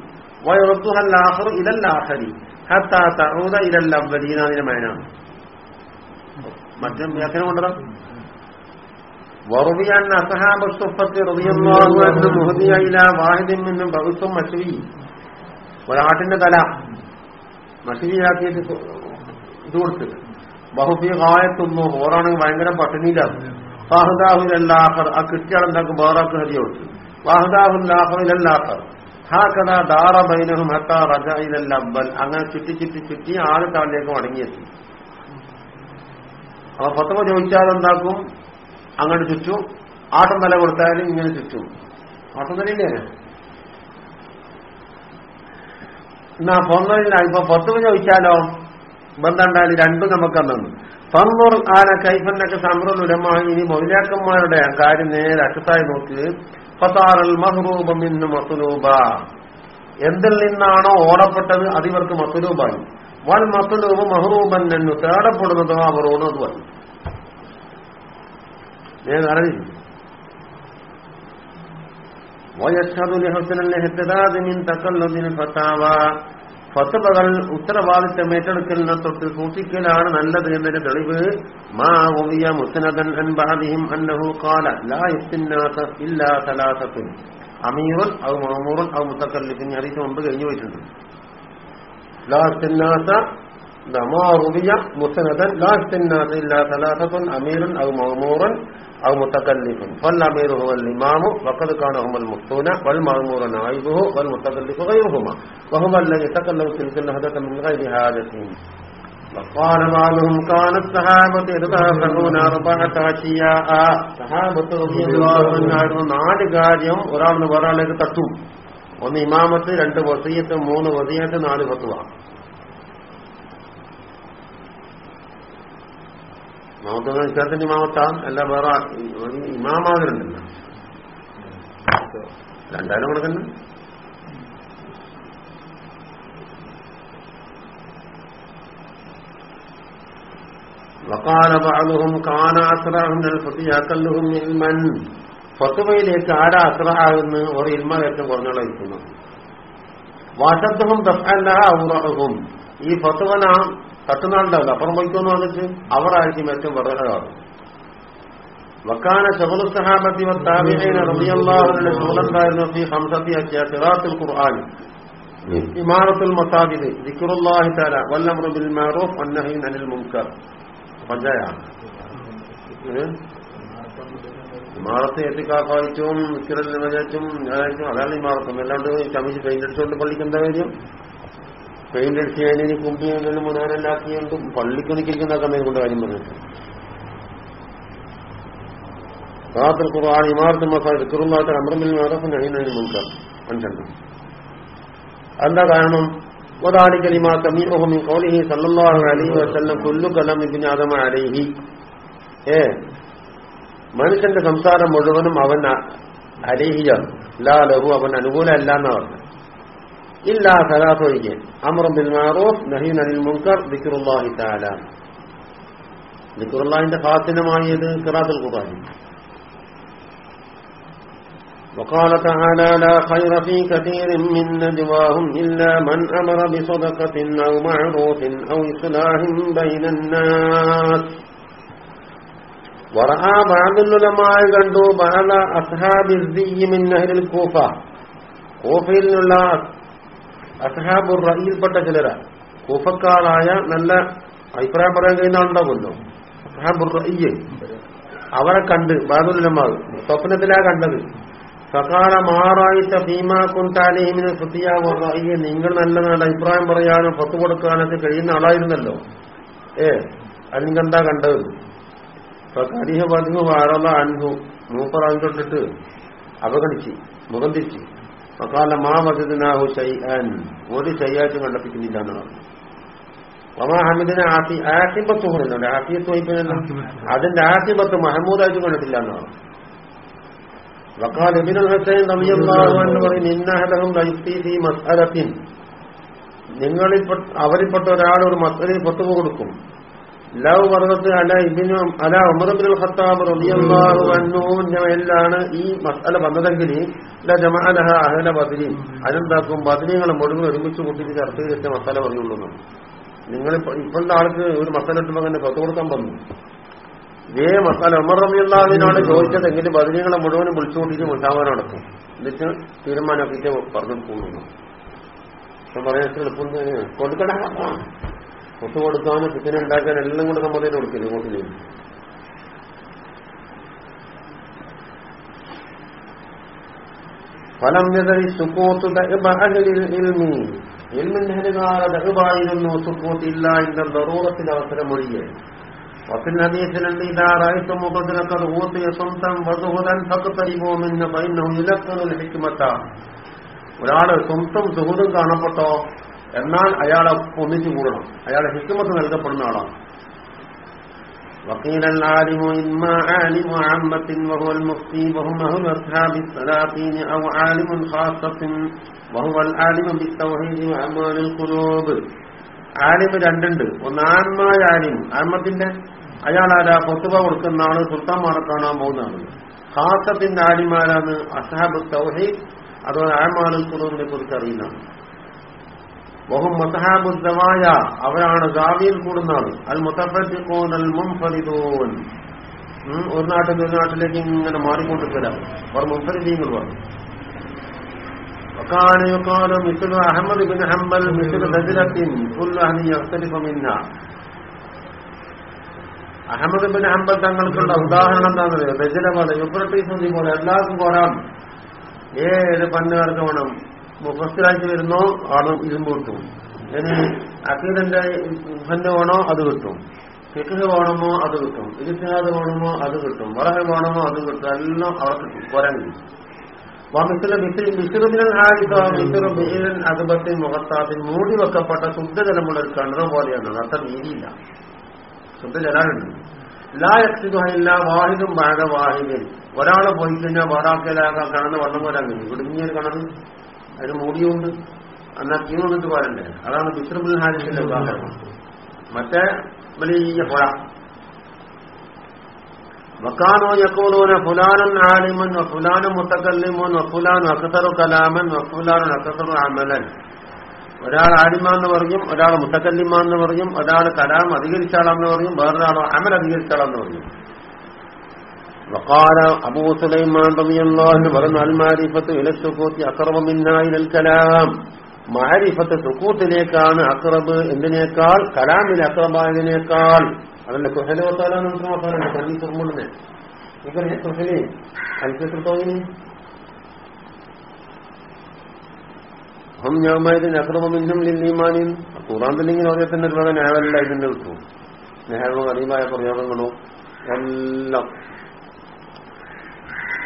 വയുറുത്തുഹ ലാഹറു ഇതല്ലാഹരി ഹത്താ തറൂത ഇതല്ലവലീന അതിന്റെ മേനാണ്. മറ്റേ വ്യാഖ്യാനം കൊണ്ടതാ. വറുവിയാൻ മുഹദിയ ഇലാ വാഹിദിൻ മിന്നും ബഹുത്തും മശ്വി ഒരാട്ടിന്റെ തല മഷീലാക്കിയിട്ട് ഇത് കൊടുത്ത്. ബഹുഫി കായത്തുന്നു ഓറാണെങ്കിൽ ഭയങ്കര പട്ടിണിയിലാണ്. ഫാഹുദാഹുലാഹർ ആ കിട്ടിയാളെന്താക്കും വേറാക്ക് ഹരി കൊടുത്തു. വാഹുദാഹുലാഹറിലാഹർ ഹാ കഥ ദാറ ബൈനഹും ഹത്താ റജ ഇലൽ അബ്ബൽ അങ്ങനെ ചുറ്റി ചുറ്റി ചുറ്റി ആറ് താളിലേക്ക് മടങ്ങിയെത്തി അപ്പൊ ഫത്തമ ചോദിച്ചാൽ എന്താക്കും? അങ്ങോട്ട് ചുറ്റും. ആട്ടം തല കൊടുത്താലും ഇങ്ങനെ ചുറ്റും. ആട്ടം തലയില്ലേ എന്നാ പൊന്നലില്ല ഇപ്പൊ പത്ത് ചോദിച്ചാലോ? ബന്ധമുണ്ടായാലും രണ്ടും നമുക്ക് അന്നു പന്നൂർ ആന കൈഫന്നൊക്കെ സമറുൽ ഉലമായി ഇനി മൗലാക്കന്മാരുടെ കാര്യം നേരെ അക്കത്തായി നോക്കി. പത്താറൽ മഹ്റൂബം ഇന്ന് മസുലൂബ. എന്തിൽ നിന്നാണോ ഓടപ്പെട്ടത്? അതിവർക്ക് മസുലൂബായി. വൽ മത്തലൂബ് മഹറൂബൻ നന്നു തേടപ്പെടുന്നതോ അവറോട് അത് വന്നു ഞാൻ അറിഞ്ഞിരിക്കും ഫത്തുബകൾ ഉത്തരവാദിത്തം ഏറ്റെടുക്കലിനെ തൊട്ട് സൂക്ഷിക്കലാണ് നല്ലത് എന്നതിന്റെ തെളിവ്. മാ അന്നഹു ലാ ഇല്ലാ അത് മാമൂറുൻ അത് മുത്തക്കല്ലിഫിൻ അറിയിച്ച് മുമ്പ് കഴിഞ്ഞു പോയിട്ടുണ്ട്. ലാ യുസ്തിന്നാസ മാ ഒവിയ മുസ്നദൻ ലാ യുസ്തിന്നാസ ഇല്ലാ സലാസത്തുൻ അമീറുൻ ഔ മഅമൂറുൻ أو متكلف فالأمير هو الإمام وقد كان هم المفتون والمأمور نائبه والمتكلف غيرهما وهما الذي تكلم تلك الهدة من غير حاجة وقال بعضهم كان الصحابة يتفرقون أربعة أشياء صحابة رضي الله عنهم നാല് കാര്യം ഒരാളിന് ഒരാളേക്ക് തട്ടും ഒന്ന് ഇമാമത്ത് രണ്ട് വസീയത്ത് മൂന്ന് വസീയത്ത് നാല് ഫത്തുവ ഇമാമത്ത് നിസ്കാരത്തിന്റെ ഇമാമത്താണ് അല്ല വേറെ ഇമാമാതിരുണ്ടല്ലോ രണ്ടായിരം കണക്കന്നെ وقال بعضهم كان أسرع من الفتي أقلهم علما ഫത്തുവയിലേക്ക് ആരാ അസ്രഹാകുന്നു ഒരു ഇൽമ ഏറ്റവും കുറഞ്ഞളയിക്കുന്നു വാശബ്ദവും തഫല്ല ഔറഹും. ഈ ഫത്തുവന തട്ടുനാളുണ്ടാവില്ല അപ്പുറം പോയിക്കോന്ന് വന്നിട്ട് അവർ ആയിരിക്കും ഏറ്റവും വെറുതെയാണ് വക്കാന ഷഹുൽ സഹാബത്തി താബിഹീന റളിയല്ലാഹുവിന്റെ ഷുഗലുണ്ടായിരുന്നു ഫി ഹംസത്തി സിറാത്തുൽ ഖുർആൻ. ഇമാറത്തുൽ മസാജിദ് ദിക്റുല്ലാഹി തആല വല്ലംറു ബിൽ മഅറൂഫ് വന്നഹി അനിൽ മുൻകർ. പഞ്ചായ ഇമാറത്ത് എത്തിക്കാക്കായിട്ടും വിക്കിറൽ വിചാരിച്ചും ഞായറാഴ്ചയും അതാണ് ഇമാറത്തും അല്ലാണ്ട് ചമിച്ച് പെയിന്റ് അടിച്ചുകൊണ്ട് പള്ളിക്ക് എന്താ കാര്യം പെയിന്റ് അടിച്ച് കഴിഞ്ഞ് കുമ്പിയും മുനാനെല്ലാക്കിയുണ്ടും പള്ളിക്ക് നിൽക്കുന്ന കമ്മയെ കൊണ്ട് കാര്യം പറഞ്ഞിട്ട് റാത്തുൽ ഖുർആൻ ഇമാറത്തുൽ മസാജിദ് ദിക്റുല്ലാഹി തആല അംറുൽ ബിൽ മഅറൂഫ് വന്നഹി അനിൽ മുൻകർ അഞ്ചെണ്ണം എന്താ കാരണം وذلك لما سمعه من قوله صلى الله عليه وسلم كل كلام ابن آدم عليه ഏ മനുഷ്യന്റെ സംസാരം മുഴുവനും അവൻ അലേഹിയാണ് ലാ ലഹു അവൻ അനുകൂലമല്ല എന്നാ പറഞ്ഞു ഇല്ല സലാത്ത് ഒഴികെ അമറും ബിൽ മാറൂഫ് നഹീൻ അനിൽ മുൻകർ ദിക്റുല്ലാഹി തആല ദിക്റുല്ലാഹിന്റെ ഫാത്തിനമായത് ഖിറാത്തുൽ ഖുർആൻ وقال تعالى لا خير في كثير من نجواهم إلا من أمر بصدقة أو معروف أو إصلاح بين الناس വറഹ കണ്ടു ബാല അസ്ഹാബിൽ കൂഫ. കൂഫയിൽ നിന്നുള്ള അസ്ഹാബുർ റഹിയിൽപ്പെട്ട ചിലരാ. കൂഫക്കാരായ നല്ല അഭിപ്രായം പറയാൻ കഴിയുന്ന ഉണ്ടാവുമല്ലോ അസ്ഹാബുർ റഹിയ് അവരെ കണ്ട് ബാദുലുലമാവ് സ്വപ്നത്തിലാ കണ്ടത്. സകാല മാറായിട്ട ഭീമാക്കുണ്ടാലേമിന് ശ്രദ്ധിയാവോ റഹിയെ നിങ്ങൾ നല്ല നല്ല അഭിപ്രായം പറയാനും പത്ത് കൊടുക്കാനൊക്കെ കഴിയുന്ന ആളായിരുന്നല്ലോ. ഏ അത് നിങ്ങൾ എന്താ കണ്ടത്? കരീഹ പതിവ് മാറുന്ന അൻഹു മൂപ്പർ അവഗണിച്ച് മുഖം അക്കാല മാ വജുദിനാഹു ഷൈആൻ ഒരു ശൈയാച്ചും കണ്ടെത്തിക്കുന്നില്ല എന്ന് പറഞ്ഞു. മമാ ഹമിദിനെ ആസി ആസിബത്ത് പറഞ്ഞുണ്ട് ആസിയത്ത് വഹിക്കുന്നല്ലോ. അതിന്റെ ആസിബത്ത് മഹമ്മൂദായിട്ട് കണ്ടിട്ടില്ല എന്ന് പറഞ്ഞു. വക്കാൽ എബിനുൽ ഹസൈൻ റബിയല്ലാഹു എന്ന് പറയുന്ന ഇന്നഹലഹും ലൈഫീസി മസ്അലത്തിൻ. നിങ്ങളിൽ അവരിൽപ്പെട്ട ലവ് പറഞ്ഞത് അല ഇബിനു അല ഉമർ ബിൻ ഖത്താബ് റളിയല്ലാഹു അൻഹു എല്ലാണ് ഈ മസ്അല വന്നതെങ്കിൽ ല ജമഅലഹ അഹ്ല ബദരി. അതെന്താക്കും ബദരീങ്ങളെ മുഴുവൻ ഒരുമിച്ച് കൂട്ടിയിട്ട് ചർച്ച ചെയ്തിട്ട് മസാല പറഞ്ഞുള്ളൂ നിങ്ങൾ ഇപ്പോഴത്തെ ആൾക്ക് ഒരു മസാല ഇട്ടുമ്പോൾ തന്നെ പത്ത് കൊടുക്കാൻ വന്നു ഇതേ മസാല ഉമർ റബിയുള്ളാവിനോട് ചോദിച്ചത്. എങ്കിലും ബദരീങ്ങളെ മുഴുവനും വിളിച്ചു കൂട്ടിയിട്ട് മുസാവാൻ നടക്കും. എന്നിട്ട് തീരുമാനമാക്കിയിട്ട് പറഞ്ഞു പോകുന്നു. പറയാൻ എളുപ്പം കൊടുക്കണ ഒത്തു കൊടുക്കാനും ചിക്കൻ ഉണ്ടാക്കാൻ എല്ലാം കൂടെ നമ്മൾ കൊടുക്കില്ല കൂട്ടില് ഫലം സുക്കൂത്ത് ദഹബായിരുന്നു സുക്കൂത്തില്ല എന്ന ദറൂറത്തിൽ അവസരം ഒഴികെ وفي الحديث الذي إذا رأيتم مقدر قد أوتي صمتا وزهدا فاقتربوا منه فإنه يلقن الحكمة ഒരാള് സ്വന്തം സുഹൃത്തും കാണപ്പെട്ടോ എന്നാൽ അയാളെ ഒന്നിച്ചു കൂടണം അയാളെ ഹിക്കുമത്ത് നൽകപ്പെടുന്ന ആളാണ് وقيل العالم إما عالم عامة وهو المفتي وهم أهل أصحاب السلاطين أو عالم خاصة وهو العالم بالتوحيد وأعمال القلوب ആലിമ് രണ്ടുണ്ട് ഒന്ന് ആന്മായ ആലിം ആത്മത്തിന്റെ അയാളാരാ കൊത്തുവ കൊടുക്കുന്ന ആള് സുൽത്താൻമാരെ കാണാൻ പോകുന്നതാണ് ഖാസത്തിന്റെ ആലിമാരാണ് അസഹാബ് തൗഹീദ് അതുപോലെ ആമാലുൽ കുലൂബിനെ കുറിച്ച് അറിയുന്നതാണ് വഹും മസഹാബുദ്ദമായ അവരാണ് ഗാവിയിൽ കൂടുന്നതാണ് അൽ മുത്തഫിഖൂൻ അൽ മുംഫരിദൂൻ ഒരു നാട്ടിൽ ഒരു നാട്ടിലേക്ക് ഇങ്ങനെ മാറിക്കൊണ്ടിരിക്കില്ല അവർ മുംഫരിദീങ്ങൾ പറഞ്ഞു وكان يقال مثل أحمد بن حنبل مثل دجلة كل أهل يختلف منها അഹമ്മദ് ബിൻ ഹംബൽ തങ്ങൾക്കുള്ള ഉദാഹരണം എന്താണെന്ന് പറയുക ദജല പോലെ യുക്രട്ടീസ് നദി പോലെ എല്ലാവർക്കും പോരാം ഏത് പന്നുകാർക്ക് വേണം മുഫസ്റ്റിലാഴ്ച വരുന്നോ ആണ് ഇരുമ്പ് കിട്ടും. ഇനി അക്കീദന്റെ ഫന്ന് വേണോ അത് കിട്ടും. ഫിഖ് വേണമോ അത് കിട്ടും. ഇരുത്തിഹാദ് വേണമോ അത് കിട്ടും. വറഹ വേണമോ അത് കിട്ടും. എല്ലാം അവിടെ കിട്ടും പോരാൻ അതുപത്തിൽ മുഖത്താത്തിൽ മൂടി വെക്കപ്പെട്ട ശുദ്ധജലമുള്ള ഒരു കിണർ പോലെയാണ്. അത്ര നീതിയില്ല ശുദ്ധജലാനുണ്ട് ലാ യക്സിദുഹയില്ല വാഹിദും ഭാഗ വാഹിദൻ. ഒരാളെ പോയി കഴിഞ്ഞാൽ വേറാക്കലാകാൻ കിണന്ന് വന്ന പോലെ അങ്ങനെ ഇടുങ്ങിയൊരു കിണർ അതിന് മൂടിയുണ്ട്. എന്നാൽ തീ വന്നിട്ട് പാടണ്ടേ അതാണ് ബിസ്രബുൽ ഉദാഹരണം. മറ്റേ വലിയ പുഴ വക്കാനോ യക്കൂലൂന ഫുലാനൻ ആലിമൻ ഫുലാനും മുത്തക്കല്ലിമോൻ ഫുലാനും അക്കത്തറു കലാമൻ ഫുലാനും അക്കത്തറു അമലൻ. ഒരാൾ ആലിമാന്ന് പറയും ഒരാൾ മുത്തക്കല്ലിമാന്ന് പറയും ഒരാൾ കലാം അധികരിച്ചാളാന്ന് പറയും വേറൊരാൾ അമൽ അധികരിച്ചാളാന്ന് പറയും. وقال أبو سليمان رضي الله عنه പറഞ്ഞ المعرفة إلى السكوت أقرب منا إلى الكلام മാരിഫത്ത് സുക്കൂത്തിലേക്കാണ് അക്രബ് എന്തിനേക്കാൾ കലാമിൽ അക്രബായതിനേക്കാൾ അതല്ല കുഹല വത്താല നമുക്ക് നോക്കാനുണ്ട് കണ്ണി തുറമുണ്ടെന്നെ ഇവരെ കുഹലി അൽഫിത്തോയിന് ഹം ഞാമായതിന് അക്രമമിന്നും ലില്ലീമാനിൻ ഖുറാൻ തന്നെ ഓരോ തന്നെ ഒരു വക ന്യായമല്ല ഇതിന്റെ കിട്ടും നെഹറും അറിവായ പ്രയോഗങ്ങളും എല്ലാം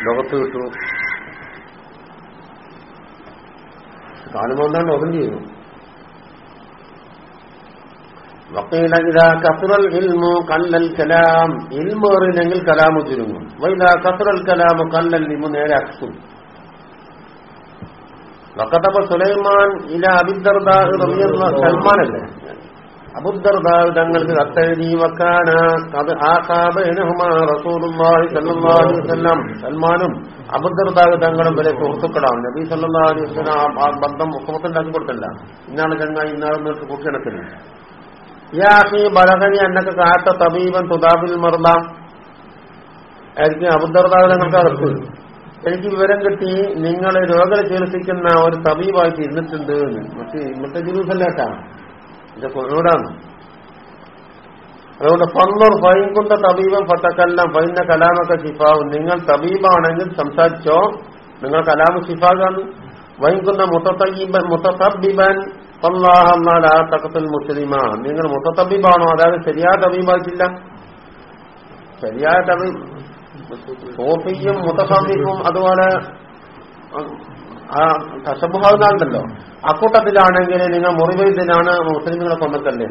ലോകത്ത് കിട്ടും കാണുമ്പോണ്ടാണ്ട് ലോകം ചെയ്യുന്നു വക്കീല ഇതാ കലാമു ചുരുങ്ങും വൈദാ കസുറൽ കലാമു കല്ലൽ ഇമു നേരെ അക്സും വക്കത്തപ്പ സുലൈമാൻ ഇല അബിദർദാ സൽമാനല്ലേ? അബുദർദാ തങ്ങൾക്ക് കത്തെഴുതി വക്കാന. അത് ആ കാബനഹുമാ റസൂലുള്ളാഹി സല്ലല്ലാഹു അലൈഹി വസല്ലം സൽമാനും അബുദർദാ തങ്ങളും വരെ സുഹൃത്തുക്കളാണ്. നബി സല്ലല്ലാഹു അലൈഹി വസല്ലം ആ ബന്ധം മുഖമത്തുണ്ടാക്കി കൊടുത്തല്ല. ഇന്നാണ് ചങ്ങായി ഇന്നാളെ നിങ്ങൾക്ക് കൂട്ടിണക്കില്ല യാഹി ബലഹനി എന്നൊക്കെ കാട്ട തബീബൻ തുദാബിൽ മർദ. ആയിരിക്കും അബുദർദാ തങ്ങൾക്ക് അകത്ത്. എനിക്ക് വിവരം കിട്ടി നിങ്ങളെ രോഗം ചികിത്സിക്കുന്ന ഒരു തബീബായിട്ട് ഇരുന്നിട്ടുണ്ട് മറ്റേ ഇന്നത്തെ ജ്യൂസല്ലേട്ടാ ഇത് ഒഴിവിടാണ് അതുകൊണ്ട് പന്നൂർ ഫൈൻകുണ്ട തബീബം ഫത്തക്കെല്ലാം ഫൈന കലാമൊക്കെ ശിഫാവും. നിങ്ങൾ തബീബാണെങ്കിൽ സംസാരിച്ചോ? നിങ്ങൾ കലാമ ശിഫാകാണ്. വൈകുന്ന മുത്തീബൻ മുത്തബിബൻ തക്കത്തിൽ മുസ്ലിമ. നിങ്ങൾ മുത്തബീബാണോ അതായത് ശരിയായ തബീബായിട്ടില്ല. ശരിയായ തബീബ് സോഫിയും മുത്തസബിഫും അതുപോലെ ആ തശബുഹാവുന്നുണ്ടല്ലോ അക്കൂട്ടത്തിലാണെങ്കിൽ നിങ്ങൾ മുറിവൈദ്യനാണ് മുസ്ലിങ്ങളെ കൊന്നത്തല്ലേ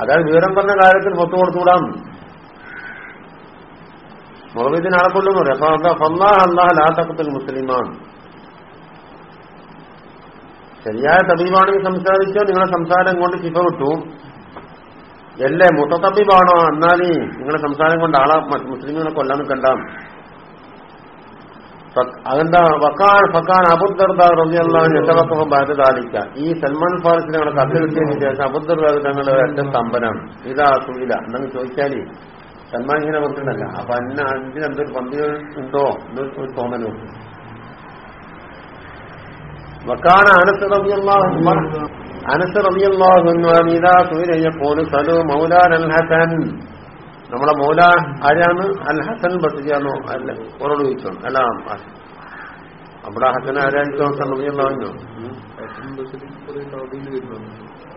അതായത് വിവരം പറഞ്ഞ കാര്യത്തിൽ പൊത്തു കൊടുത്തുകൂടാം. മുറിവൈദ്യൻ ആളെ കൊള്ളുന്നു അപ്പൊ അള്ളാഹ് മുസ്ലിമാണ് ശരിയായ തബീബാണെങ്കിൽ സംസാരിച്ചോ നിങ്ങളെ സംസാരം കൊണ്ട് ചിപ്പ വിട്ടു. എല്ലേ മുത്തത്തബീബാണോ? എന്നാലേ നിങ്ങളെ സംസാരം കൊണ്ട് ആളെ മുസ്ലിങ്ങളെ കൊല്ലാൻ നിൽക്കണ്ട. അതെന്താ? വക്കാൻ ഫക്കാൻ അബുദ്ദർദാറിയാലിക്ക ബാധ്യതാലിക്ക ഈ സൽമാൻ ഫാറിസ് ഞങ്ങളെ കത്ത് കിട്ടിയതിന് ശേഷം അബുദ്ദർദാർ തങ്ങളുടെ എന്റെ സ്തംഭനാണ്. ഇതാ സുഖില എന്നങ്ങ് ചോദിച്ചാലേ സൽമാൻ ഇങ്ങനെ പറഞ്ഞിട്ടല്ല അപ്പൊ അന്ന അഞ്ചിന് എന്തൊരു പന്തികൾ ഉണ്ടോ? എന്നൊരു തോന്നലോ? വക്കാൻ അനസ് റബിയല്ലാഹു അനസ് റബിയല്ലാഹു ഇതാ പോലും സലു മൗലാൻ അൽ ഹസൻ. നമ്മളെ മൗല ആരാണ്? അൽ ഹസൻ ബസിയാണോ അല്ല ഓരോട് ചോദിച്ചോ അല്ല അവിടെ ഹസൻ ആരായിരിക്കും സമ്മതിയല്ലോ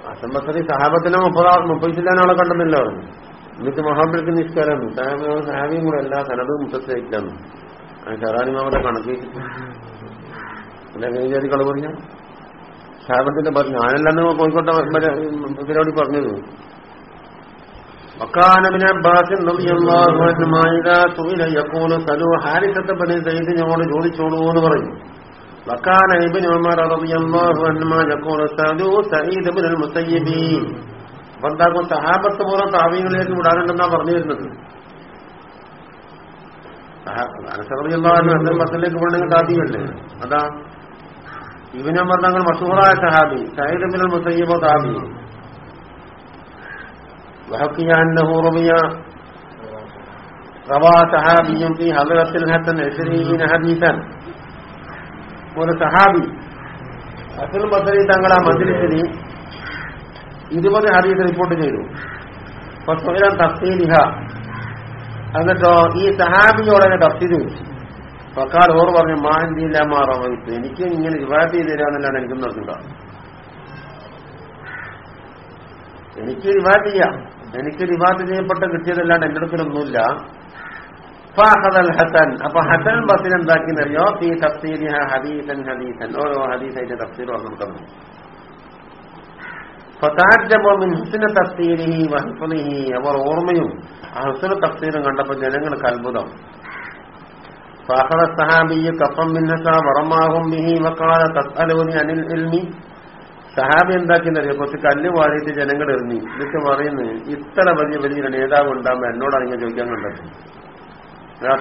ഹസൻ ബസറി സഹാബത്തിനെ മുപ്പതാ മുപ്പത്തിലാനാളെ കണ്ടെന്നില്ല പറഞ്ഞു. എന്നിട്ട് മഹാബിൾക്ക് നിസ്കാരം സഹാബിയും കൂടെ എല്ലാ സനതും മുപ്പത്തിലായിട്ടാണ് ഷറാനി മാമത്തെ കണക്ക് അല്ലെങ്കിൽ വിചാരിക്കൾ പറഞ്ഞ സാഹബത്തിന്റെ പറഞ്ഞു ഞാനല്ലെന്ന് കോഴിക്കോട്ടെ പരിപാടി പറഞ്ഞത് وكان ابن عباس رضي الله عنهما إذا سئل يقول سلوا حارثة بن زيد ഞോട് ചോദിച്ചോളൂ എന്ന് പറഞ്ഞു وكان ابن عمر رضي الله عنهما يقول سلوا سعيد بن المسيب അപ്പൊ എന്താക്കും സഹാബത്ത് പോലെ താവ്യങ്ങളിലേക്ക് വിടാനുണ്ടെന്നാ പറഞ്ഞു വരുന്നത് അനസറിയുള്ള ബസ്സിലേക്ക് വിടണമെങ്കിൽ താബിയല്ലേ അതാ ഇവനും പറഞ്ഞങ്ങൾ മഷൂറായ സഹാബി സൈദബിൻ മുസയ്യബോ താബി സഹാബിയും ഈ ഹലത്തിൽ ഹദീസൻ. ഒരു സഹാബി അസുൽ ബസരി തങ്ങൾ ആ മദ്രസിന് ഇരുപത് ഹദീസ് റിപ്പോർട്ട് ചെയ്തു. തഫ്സീലിഹ. എന്നിട്ടോ ഈ സഹാബിയോടെ തഫ്സീൽ ചോദിച്ചു. ഫക്കാൽ ഓർ പറഞ്ഞു മാഹിന്ദിയില്ല മാറവൈത്ത് എനിക്ക് ഇങ്ങനെ റിവാറ്റ് ചെയ്ത് തരാന്നല്ലാണ് എനിക്കും നടക്കുക എനിക്ക് റിവാറ്റ് ചെയ്യാം. എനിക്ക് റിവാറ്റ് ചെയ്യപ്പെട്ട കിട്ടിയതല്ലാണ്ട് എന്റെ അടുക്കലൊന്നുമില്ല. ഹസൻ. അപ്പൊ ഹസൻ ബസിൻ എന്താക്കി അറിയോ ഈ തഫ്സീരി ഹദീസൻ ഹദീസൻ. ഓരോ ഹദീസായിട്ട് തഫ്സീർ പറഞ്ഞു കൊടുക്കുന്നു അവർ ഓർമ്മയും ഹുസ്ന തഫ്സീറും കണ്ടപ്പോൾ ജനങ്ങൾക്ക് അത്ഭുതം. فأخذ الصحابي كفا من نسى ورماهم به وقال تسألوني عن العلم സഹാബി എന്താക്കിന്നറിയോ കുറച്ച് കല്ല് വാരിയിട്ട് ജനങ്ങൾ എറിഞ്ഞു ഇതൊക്കെ പറയുന്നു ഇത്ര വലിയ വലിയ നേതാവ് ഉണ്ടാകുമ്പോ എന്നോടാണ് ഇങ്ങനെ ചോദിക്കാൻ കണ്ടത്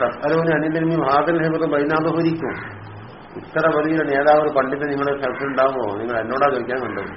തസ്അലൂനി അനിലിമി ഹാദൽ ഹിബർ ബൈനാദുഹരിക്കും ഇത്ര വലിയ നേതാവ് ഒരു പണ്ഡിതൻ നിങ്ങളുടെ സ്ഥലത്തുണ്ടാകുമോ നിങ്ങൾ എന്നോടാ ചോദിക്കാൻ കണ്ടത്